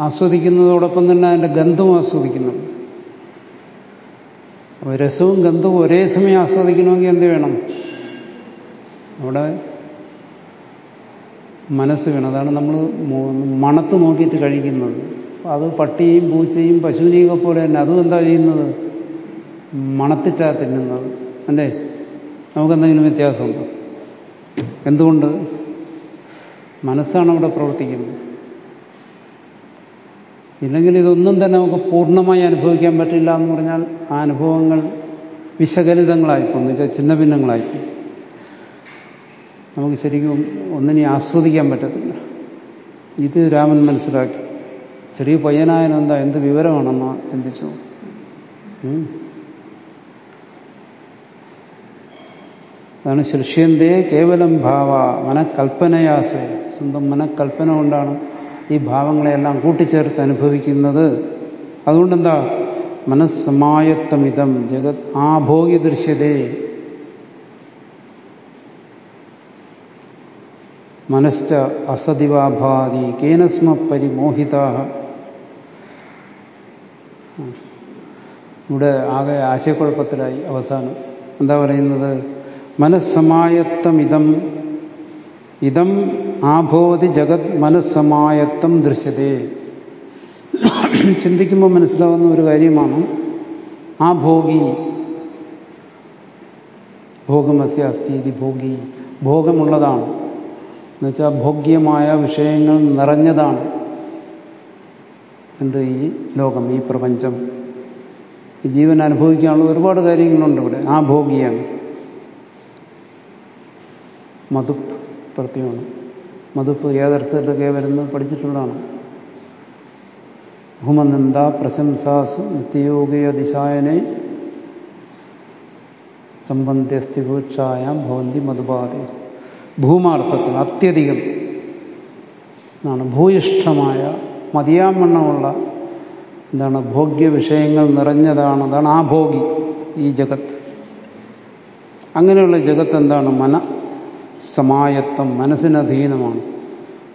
ആസ്വദിക്കുന്നതോടൊപ്പം തന്നെ അതിന്റെ ഗന്ധവും ആസ്വദിക്കുന്നുണ്ട്. രസവും ഗന്ധവും ഒരേ സമയം ആസ്വദിക്കണമെങ്കിൽ എന്ത് വേണം? അവിടെ മനസ്സ് വേണം. അതാണ് നമ്മൾ മണത്ത് നോക്കിയിട്ട് കഴിക്കുന്നത്. അത് പട്ടിയും പൂച്ചയും പശുവിനെയും ഒക്കെ പോലെ തന്നെ. അതും എന്താ ചെയ്യുന്നത്? മണത്തിട്ടാ തിന്നുന്നത്. അല്ലേ? നമുക്കെന്തെങ്കിലും വ്യത്യാസമുണ്ടോ? എന്തുകൊണ്ട്? മനസ്സാണ് അവിടെ പ്രവർത്തിക്കുന്നത്. ഇല്ലെങ്കിൽ ഇതൊന്നും തന്നെ നമുക്ക് പൂർണമായി അനുഭവിക്കാൻ പറ്റില്ല എന്ന് പറഞ്ഞാൽ ആ അനുഭവങ്ങൾ വിശകലിതങ്ങളായിപ്പോ എന്ന് വെച്ചാൽ ചിന്ന ഭിന്നങ്ങളായിപ്പോ നമുക്ക് ശരിക്കും ഒന്നിനെ ആസ്വദിക്കാൻ പറ്റത്തില്ല. ഇത് രാമൻ മനസ്സിലാക്കി. ചെറിയ പയ്യനായാലും എന്താ എന്ത് വിവരമാണെന്ന് ചിന്തിച്ചു. അതാണ് ശിഷ്യന്തേ കേവലം ഭാവ മനക്കൽപ്പനയാസേ. സ്വന്തം മനക്കൽപ്പന കൊണ്ടാണ് ഈ ഭാവങ്ങളെല്ലാം കൂട്ടിച്ചേർത്ത് അനുഭവിക്കുന്നത്. അതുകൊണ്ടെന്താ? മനസ്സമായത്വമിതം. ജഗത് ആഭോഗ്യ ദൃശ്യതേ മനസ്റ്റ അസതിവാഭാതി കേനസ്മ പരിമോഹിത ഇവിടെ ആകെ ആശയക്കുഴപ്പത്തിലായി അവസാനം. എന്താ പറയുന്നത്? മനസ്സമായത്വമിതം ഇതം ആഭോതി ജഗത് മനസ്സമായത്വം ദൃശ്യതേ. ചിന്തിക്കുമ്പോൾ മനസ്സിലാവുന്ന ഒരു കാര്യമാണ് ആ ഭോഗി ഭോഗമസ്യ അസ്ഥീതി ഭോഗി. ഭോഗമുള്ളതാണ്. എന്നുവെച്ചാൽ ഭോഗ്യമായ വിഷയങ്ങൾ നിറഞ്ഞതാണ്. എന്ത് ഈ ലോകം ഈ പ്രപഞ്ചം. ജീവൻ അനുഭവിക്കാനുള്ള ഒരുപാട് കാര്യങ്ങളുണ്ട് ഇവിടെ. ആ ഭോഗിയാണ് മധുപ്പ് പ്രത്യമാണ് മധുപ്പ് ഏതർത്ഥത്തിലൊക്കെ വരുന്നത് പഠിച്ചിട്ടുള്ളതാണ്. ഭൂമനന്ദ പ്രശംസാസു നിത്യയോഗീയ ദിശായനെ സംബന്ധ്യസ്ഥിഭൂക്ഷായാം ഭവന്തി മധുപാതി ഭൂമാർത്ഥത്തിൽ അത്യധികം എന്നാണ് ഭൂയിഷ്ഠമായ മതിയാമണ്ണമുള്ള എന്താണ് ഭോഗ്യ വിഷയങ്ങൾ നിറഞ്ഞതാണ്. അതാണ് ആ ഭോഗി ഈ ജഗത്ത്. അങ്ങനെയുള്ള ജഗത്ത് എന്താണ്? മന. സമായത്വം മനസ്സിനധീനമാണ്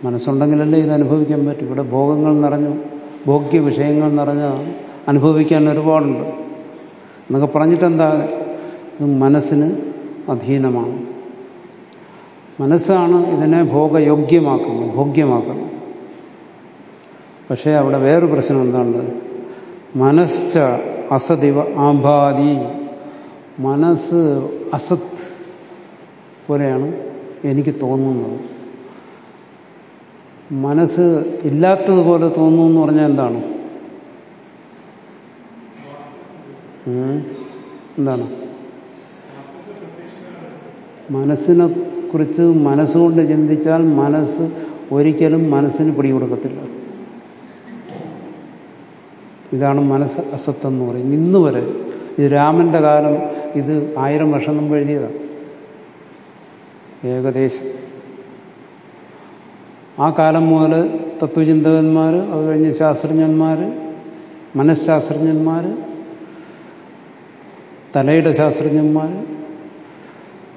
മനസ്സുണ്ടെങ്കിലല്ലേ ഇത് അനുഭവിക്കാൻ പറ്റും. ഇവിടെ ഭോഗങ്ങൾ നിറഞ്ഞു ഭോഗ്യ വിഷയങ്ങൾ നിറഞ്ഞ അനുഭവിക്കാൻ ഒരുപാടുണ്ട്. എന്നൊക്കെ പറഞ്ഞിട്ടെന്താ? ഇത് മനസ്സിന് അധീനമാണ്. മനസ്സാണ് ഇതിനെ ഭോഗയോഗ്യമാക്കുന്നത് ഭോഗ്യമാക്കുന്നത്. പക്ഷേ അവിടെ വേറൊരു പ്രശ്നം എന്താണ്? മനസ്സ അസതിവ ആഭാതി മനസ്സ് അസത് പോലെയാണ്. എനിക്ക് തോന്നുന്നത്. മനസ്സ് ഇല്ലാത്തതുപോലെ തോന്നുന്നു എന്ന് പറഞ്ഞാൽ എന്താണ്? എന്താണ്? മനസ്സിനെ കുറിച്ച് മനസ്സുകൊണ്ട് ചിന്തിച്ചാൽ മനസ്സ് ഒരിക്കലും മനസ്സിന് പിടികൊടുക്കത്തില്ല. ഇതാണ് മനസ്സ് അസത്തെന്ന് പറയും ഇന്ന് വരെ ഇത് രാമന്റെ കാലം ഇത് ആയിരം വർഷം മുമ്പ് എഴുതിയതാണ് ഏകദേശം. ആ കാലം മുതൽ തത്വചിന്തകന്മാർ അത് കഴിഞ്ഞ് ശാസ്ത്രജ്ഞന്മാർ മനഃശാസ്ത്രജ്ഞന്മാർ തലയുടെ ശാസ്ത്രജ്ഞന്മാർ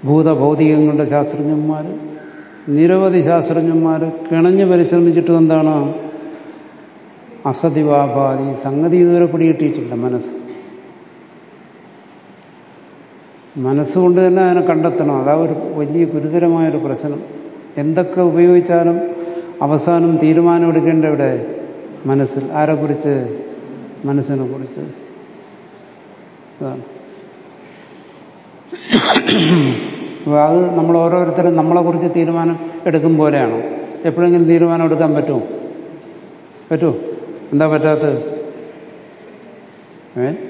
ഭൂതഭൗതികങ്ങളുടെ ശാസ്ത്രജ്ഞന്മാർ നിരവധി ശാസ്ത്രജ്ഞന്മാർ കിണഞ്ഞ് പരിശ്രമിച്ചിട്ടും എന്താണ്? അസതിവാപാതി സംഗതി ഇതുവരെ പിടികിട്ടിയിട്ടില്ല മനസ്സ്. മനസ്സുകൊണ്ട് തന്നെ അതിനെ കണ്ടെത്തണം. അതാ ഒരു വലിയ ഗുരുതരമായൊരു പ്രശ്നം. എന്തൊക്കെ ഉപയോഗിച്ചാലും അവസാനം തീരുമാനം എടുക്കേണ്ട ഇവിടെ മനസ്സിൽ. ആരെക്കുറിച്ച് മനസ്സിനെ കുറിച്ച്. അത് നമ്മൾ ഓരോരുത്തരും നമ്മളെക്കുറിച്ച് തീരുമാനം എടുക്കും പോലെയാണ്? എപ്പോഴെങ്കിലും തീരുമാനം എടുക്കാൻ പറ്റുമോ? പറ്റുമോ? എന്താ പറ്റാത്തത്? ഏ?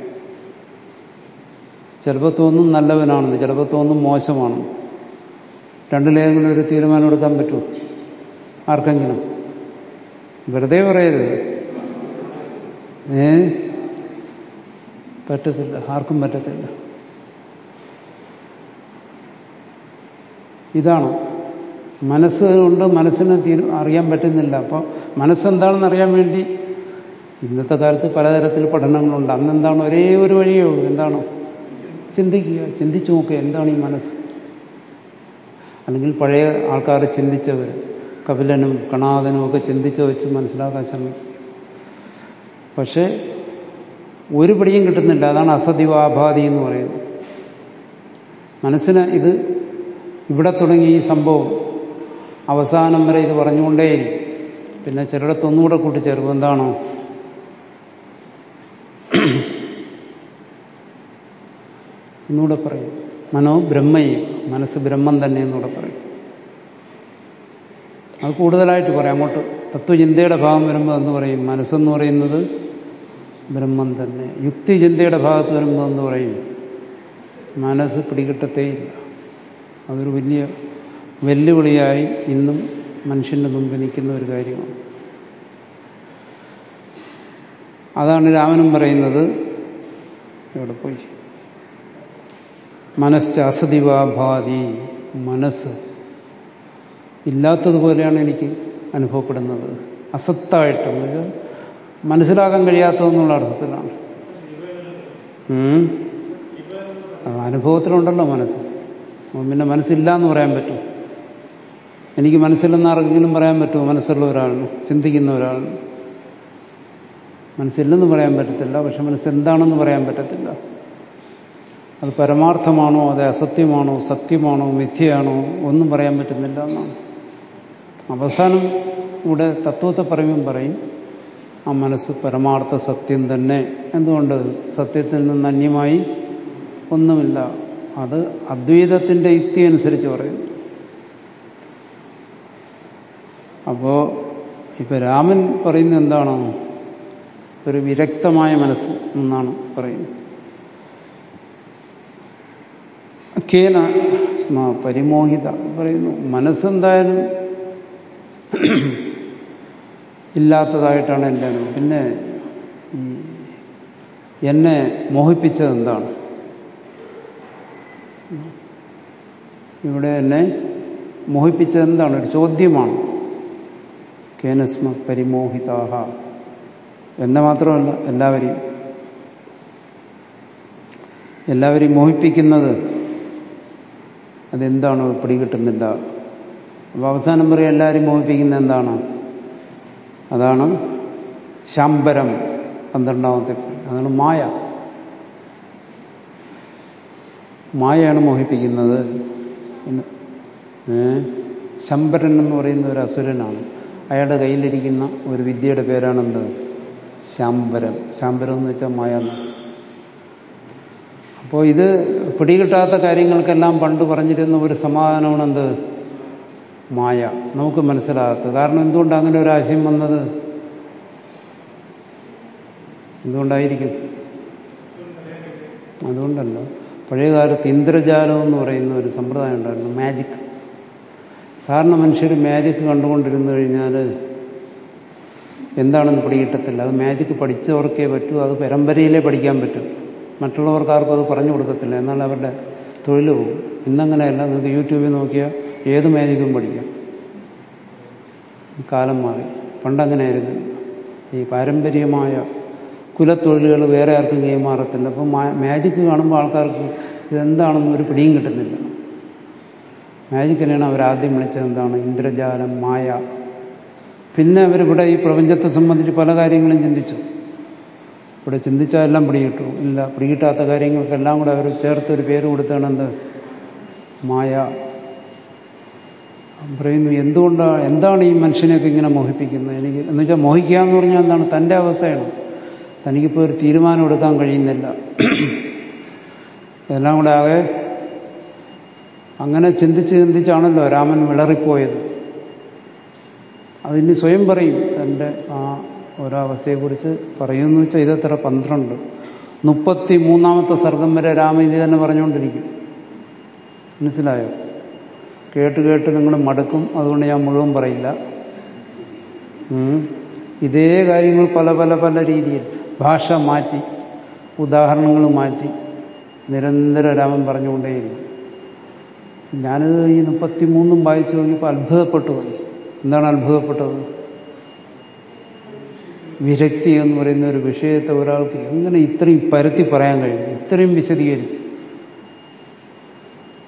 ചിലപ്പോൾ തോന്നും നല്ലവനാണെന്ന് ചിലപ്പോൾ തോന്നും മോശമാണ് രണ്ടിലേതെങ്കിലും ഒരു തീരുമാനം എടുക്കാൻ പറ്റുമോ ആർക്കെങ്കിലും. വെറുതെ പറയരുത്. ഏ? പറ്റത്തില്ല. ആർക്കും പറ്റത്തില്ല. ഇതാണ്. മനസ്സ് കൊണ്ട് മനസ്സിന് തീരു അറിയാൻ പറ്റുന്നില്ല. അപ്പോൾ മനസ്സെന്താണെന്ന് അറിയാൻ വേണ്ടി ഇന്നത്തെ കാലത്ത് പലതരത്തിൽ പഠനങ്ങളുണ്ട്. അന്നെന്താണ് ഒരേ ഒരു വഴിയേ ഉള്ളൂ. എന്താണ്? ചിന്തിക്കുക ചിന്തിച്ചു നോക്കുക എന്താണ് ഈ മനസ്സ്. അല്ലെങ്കിൽ പഴയ ആൾക്കാർ ചിന്തിച്ചവർ കപിലനും കണാദനും ഒക്കെ ചിന്തിച്ച് വെച്ച് മനസ്സിലാക്കാൻ ശ്രമിക്കും. പക്ഷേ ഒരു പിടിയും കിട്ടുന്നില്ല. അതാണ് അസതിവാഭാതി എന്ന് പറയുന്നത്. മനസ്സിന് ഇത് ഇവിടെ തുടങ്ങി ഈ സംഭവം അവസാനം വരെ ഇത് പറഞ്ഞുകൊണ്ടേയിരിക്കും. പിന്നെ ചിലയിടത്തൊന്നുകൂടെ കൂട്ടിച്ചേർക്കും. എന്താണോ? ഒന്നുകൂടെ പറയും. മനോ ബ്രഹ്മയും മനസ്സ് ബ്രഹ്മം തന്നെ എന്നൂടെ പറയും. അത് കൂടുതലായിട്ട് പറയാം. അങ്ങോട്ട് തത്വചിന്തയുടെ ഭാഗം വരുമ്പോൾ എന്ന് പറയും? മനസ്സെന്ന് പറയുന്നത് ബ്രഹ്മം തന്നെ. യുക്തിചിന്തയുടെ ഭാഗത്ത് വരുമ്പോൾ എന്ന് പറയും? മനസ്സ് പിടികിട്ടത്തേയില്ല അതൊരു വലിയ വെല്ലുവിളിയായി ഇന്നും മനുഷ്യന്റെ മുമ്പ് നിൽക്കുന്ന ഒരു കാര്യമാണ്. അതാണ് രാമനും പറയുന്നത്. എവിടെ പോയി? മനസ്സ് അസതിവാഭാതി മനസ്സ് ഇല്ലാത്തതുപോലെയാണ് എനിക്ക് അനുഭവപ്പെടുന്നത്. അസത്തായിട്ട് മനസ്സിലാക്കാൻ കഴിയാത്തതെന്നുള്ള അർത്ഥത്തിലാണ്. അനുഭവത്തിലുണ്ടല്ലോ മനസ്സ്. പിന്നെ മനസ്സില്ല എന്ന് പറയാൻ പറ്റും. എനിക്ക് മനസ്സില്ലെന്ന് ആർക്കെങ്കിലും പറയാൻ പറ്റുമോ? മനസ്സുള്ള ഒരാളിന് ചിന്തിക്കുന്ന ഒരാളിന്. മനസ്സില്ലെന്ന് പറയാൻ പറ്റത്തില്ല പക്ഷെ മനസ്സെന്താണെന്ന് പറയാൻ പറ്റത്തില്ല. അത് പരമാർത്ഥമാണോ അത് അസത്യമാണോ സത്യമാണോ മിഥ്യയാണോ ഒന്നും പറയാൻ പറ്റുന്നില്ല എന്നാണ്. അവസാനം ഇവിടെ തത്വത്തെ പറയും പറയും ആ മനസ്സ് പരമാർത്ഥ സത്യം തന്നെ. എന്തുകൊണ്ട്? സത്യത്തിൽ നിന്ന് അന്യമായി ഒന്നുമില്ല. അത് അദ്വൈതത്തിന്റെ യുക്തി അനുസരിച്ച് പറയുന്നു. അപ്പോ ഇപ്പൊ രാമൻ പറയുന്നത് എന്താണ്? ഒരു വിരക്തമായ മനസ്സ് എന്നാണ് പറയുന്നത്. കേന സ്മ പരിമോഹിത പറയുന്നു. മനസ്സെന്തായാലും ഇല്ലാത്തതായിട്ടാണ് എന്റെ അനുഭവം. പിന്നെ എന്നെ മോഹിപ്പിച്ചത് എന്താണ് ഇവിടെ എന്നെ മോഹിപ്പിച്ചത് എന്താണ് ഒരു ചോദ്യമാണ്. കേനസ്മ പരിമോഹിതാഹ. എന്നെ മാത്രമല്ല എല്ലാവരെയും. എല്ലാവരെയും മോഹിപ്പിക്കുന്നത് അതെന്താണ് പിടികിട്ടുന്നില്ല അപ്പോൾ അവസാനം പറയും എല്ലാവരും മോഹിപ്പിക്കുന്ന എന്താണ്? അതാണ് ശാംബരം പന്ത്രണ്ടാമത്തെ അതാണ് മായ. മായയാണ് മോഹിപ്പിക്കുന്നത്. ശമ്പരൻ എന്ന് പറയുന്ന ഒരു അസുരനാണ്. അയാളുടെ കയ്യിലിരിക്കുന്ന ഒരു വിദ്യയുടെ പേരാണെന്ത്? ശാംബരം. ശാംബരം എന്ന് വെച്ചാൽ മായ അപ്പോൾ ഇത് പിടികിട്ടാത്ത കാര്യങ്ങൾക്കെല്ലാം പണ്ട് പറഞ്ഞിരുന്ന ഒരു സമാധാനമാണ് എന്ത് മായ. നമുക്ക് മനസ്സിലാകാത്തത്. കാരണം എന്തുകൊണ്ട് അങ്ങനെ ഒരു ആശയം വന്നത്? എന്തുകൊണ്ടായിരിക്കും? അതുകൊണ്ടല്ല. പഴയകാലത്ത് ഇന്ദ്രജാലം എന്ന് പറയുന്ന ഒരു സമ്പ്രദായം ഉണ്ടായിരുന്നു. മാജിക്. സാധാരണ മനുഷ്യർ മാജിക് കണ്ടുകൊണ്ടിരുന്നു കഴിഞ്ഞാൽ എന്താണെന്ന് പിടികിട്ടത്തില്ല. അത് മാജിക് പഠിച്ചവർക്കേ പറ്റൂ. അത് പരമ്പരയിലേ പഠിക്കാൻ പറ്റും. മറ്റുള്ളവർക്കാർക്കും അത് പറഞ്ഞു കൊടുക്കത്തില്ല. എന്നാൽ അവരുടെ തൊഴിൽ പോകും. ഇന്നങ്ങനെയല്ല. നിങ്ങൾക്ക് യൂട്യൂബിൽ നോക്കിയാൽ ഏത് മാജിക്കും പഠിക്കാം. കാലം മാറി. പണ്ടങ്ങനെയായിരുന്നു. ഈ പാരമ്പര്യമായ കുലത്തൊഴിലുകൾ വേറെ ആർക്കും കൈമാറത്തില്ല. അപ്പം മാജിക്ക് കാണുമ്പോൾ ആൾക്കാർക്ക് ഇതെന്താണെന്ന് ഒരു പിടിയും കിട്ടുന്നില്ല. മാജിക്കിനെയാണ് അവരാദ്യം വിളിച്ചത് എന്താണ്? ഇന്ദ്രജാലം മായ. പിന്നെ അവരിവിടെ ഈ പ്രപഞ്ചത്തെ സംബന്ധിച്ച് പല കാര്യങ്ങളും ചിന്തിച്ചു. ഇവിടെ ചിന്തിച്ചാൽ എല്ലാം പിടികിട്ടു. ഇല്ല പിടികിട്ടാത്ത കാര്യങ്ങൾക്കെല്ലാം കൂടെ അവർ ചേർത്ത് ഒരു പേര് കൊടുത്താണ് എന്ത് മായ. പറയുന്നു എന്തുകൊണ്ടാണ് എന്താണ് ഈ മനുഷ്യനെയൊക്കെ ഇങ്ങനെ മോഹിപ്പിക്കുന്നത്? എനിക്ക് എന്ന് വെച്ചാൽ മോഹിക്കുക എന്ന് പറഞ്ഞാൽ എന്താണ്? തന്റെ അവസ്ഥയാണ്. തനിക്കിപ്പോൾ ഒരു തീരുമാനം എടുക്കാൻ കഴിയുന്നില്ല. ഇതെല്ലാം കൂടെ ആകെ അങ്ങനെ ചിന്തിച്ച് ചിന്തിച്ചാണല്ലോ രാമൻ വിളറിപ്പോയത്. അതിന് സ്വയം പറയും തന്റെ ആ ഒരവസ്ഥയെക്കുറിച്ച് പറയുമെന്ന് വെച്ചാൽ ഇതെത്ര പന്ത്രണ്ട്. മുപ്പത്തി മൂന്നാമത്തെ സർഗം വരെ രാമ തന്നെ പറഞ്ഞുകൊണ്ടിരിക്കും. മനസ്സിലായോ? കേട്ട് കേട്ട് നിങ്ങൾ മടുക്കും. അതുകൊണ്ട് ഞാൻ മുഴുവൻ പറയില്ല. ഇതേ കാര്യങ്ങൾ പല പല പല രീതിയിൽ ഭാഷ മാറ്റി ഉദാഹരണങ്ങൾ മാറ്റി നിരന്തരം രാമൻ പറഞ്ഞുകൊണ്ടേയിരിക്കും. ഞാനിത് ഈ മുപ്പത്തിമൂന്നും വായിച്ചു നോക്കിയപ്പോൾ അത്ഭുതപ്പെട്ടു പോയി. എന്താണ് അത്ഭുതപ്പെട്ടത്? വിരക്തി എന്ന് പറയുന്ന ഒരു വിഷയത്തെ ഒരാൾക്ക് എങ്ങനെ ഇത്രയും പരത്തി പറയാൻ കഴിയും? ഇത്രയും വിശദീകരിച്ച്.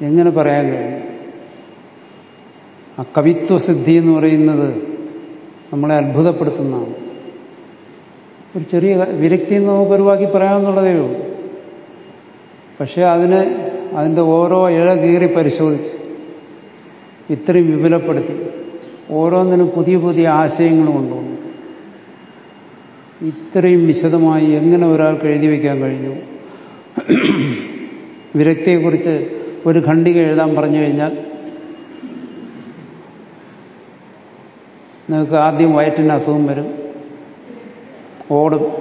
എങ്ങനെ പറയാൻ കഴിയും? ആ കവിത്വസിദ്ധി എന്ന് പറയുന്നത് നമ്മളെ അത്ഭുതപ്പെടുത്തുന്നതാണ്. ഒരു ചെറിയ വിരക്തി എന്ന് നമുക്ക് ഒഴിവാക്കി പറയാമെന്നുള്ളതേ ഉള്ളൂ. പക്ഷേ അതിന് അതിന്റെ ഓരോ ഇഴ കീറി പരിശോധിച്ച് ഇത്രയും വിപുലപ്പെടുത്തി ഓരോന്നിനും പുതിയ പുതിയ ആശയങ്ങളും കൊണ്ടുവന്നു. ഇത്രയും വിശദമായി എങ്ങനെ ഒരാൾക്ക് എഴുതി വയ്ക്കാൻ കഴിഞ്ഞു? വിരക്തിയെക്കുറിച്ച് ഒരു ഖണ്ഡിക എഴുതാൻ പറഞ്ഞു കഴിഞ്ഞാൽ നിങ്ങൾക്ക് ആദ്യം വയറ്റിന് അസുഖം വരും. ഓടും.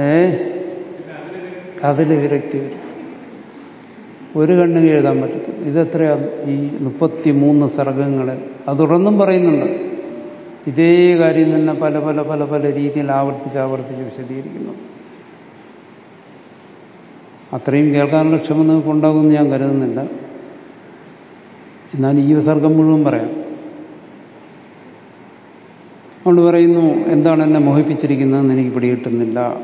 ഏ? അതിൽ വിരക്തി വരും. ഒരു കണ്ണുകൾ എഴുതാൻ പറ്റത്തില്ല. ഇതെത്രയാണ് ഈ മുപ്പത്തി മൂന്ന് സർഗങ്ങളെ അത് തുടർന്നും പറയുന്നുണ്ട്. ഇതേ കാര്യം തന്നെ പല പല പല പല രീതിയിൽ ആവർത്തിച്ച് ആവർത്തിച്ച് വിശദീകരിക്കുന്നു. അത്രയും കേൾക്കാനുള്ള ക്ഷമ നിങ്ങൾക്ക് ഉണ്ടാകുമെന്ന് ഞാൻ കരുതുന്നില്ല. എന്നാൽ ഈ സർഗം മുഴുവൻ പറയാം. അതുകൊണ്ട് പറയുന്നു എന്താണ് എന്നെ മോഹിപ്പിച്ചിരിക്കുന്നതെന്ന് എനിക്ക് പിടികിട്ടുന്നില്ല.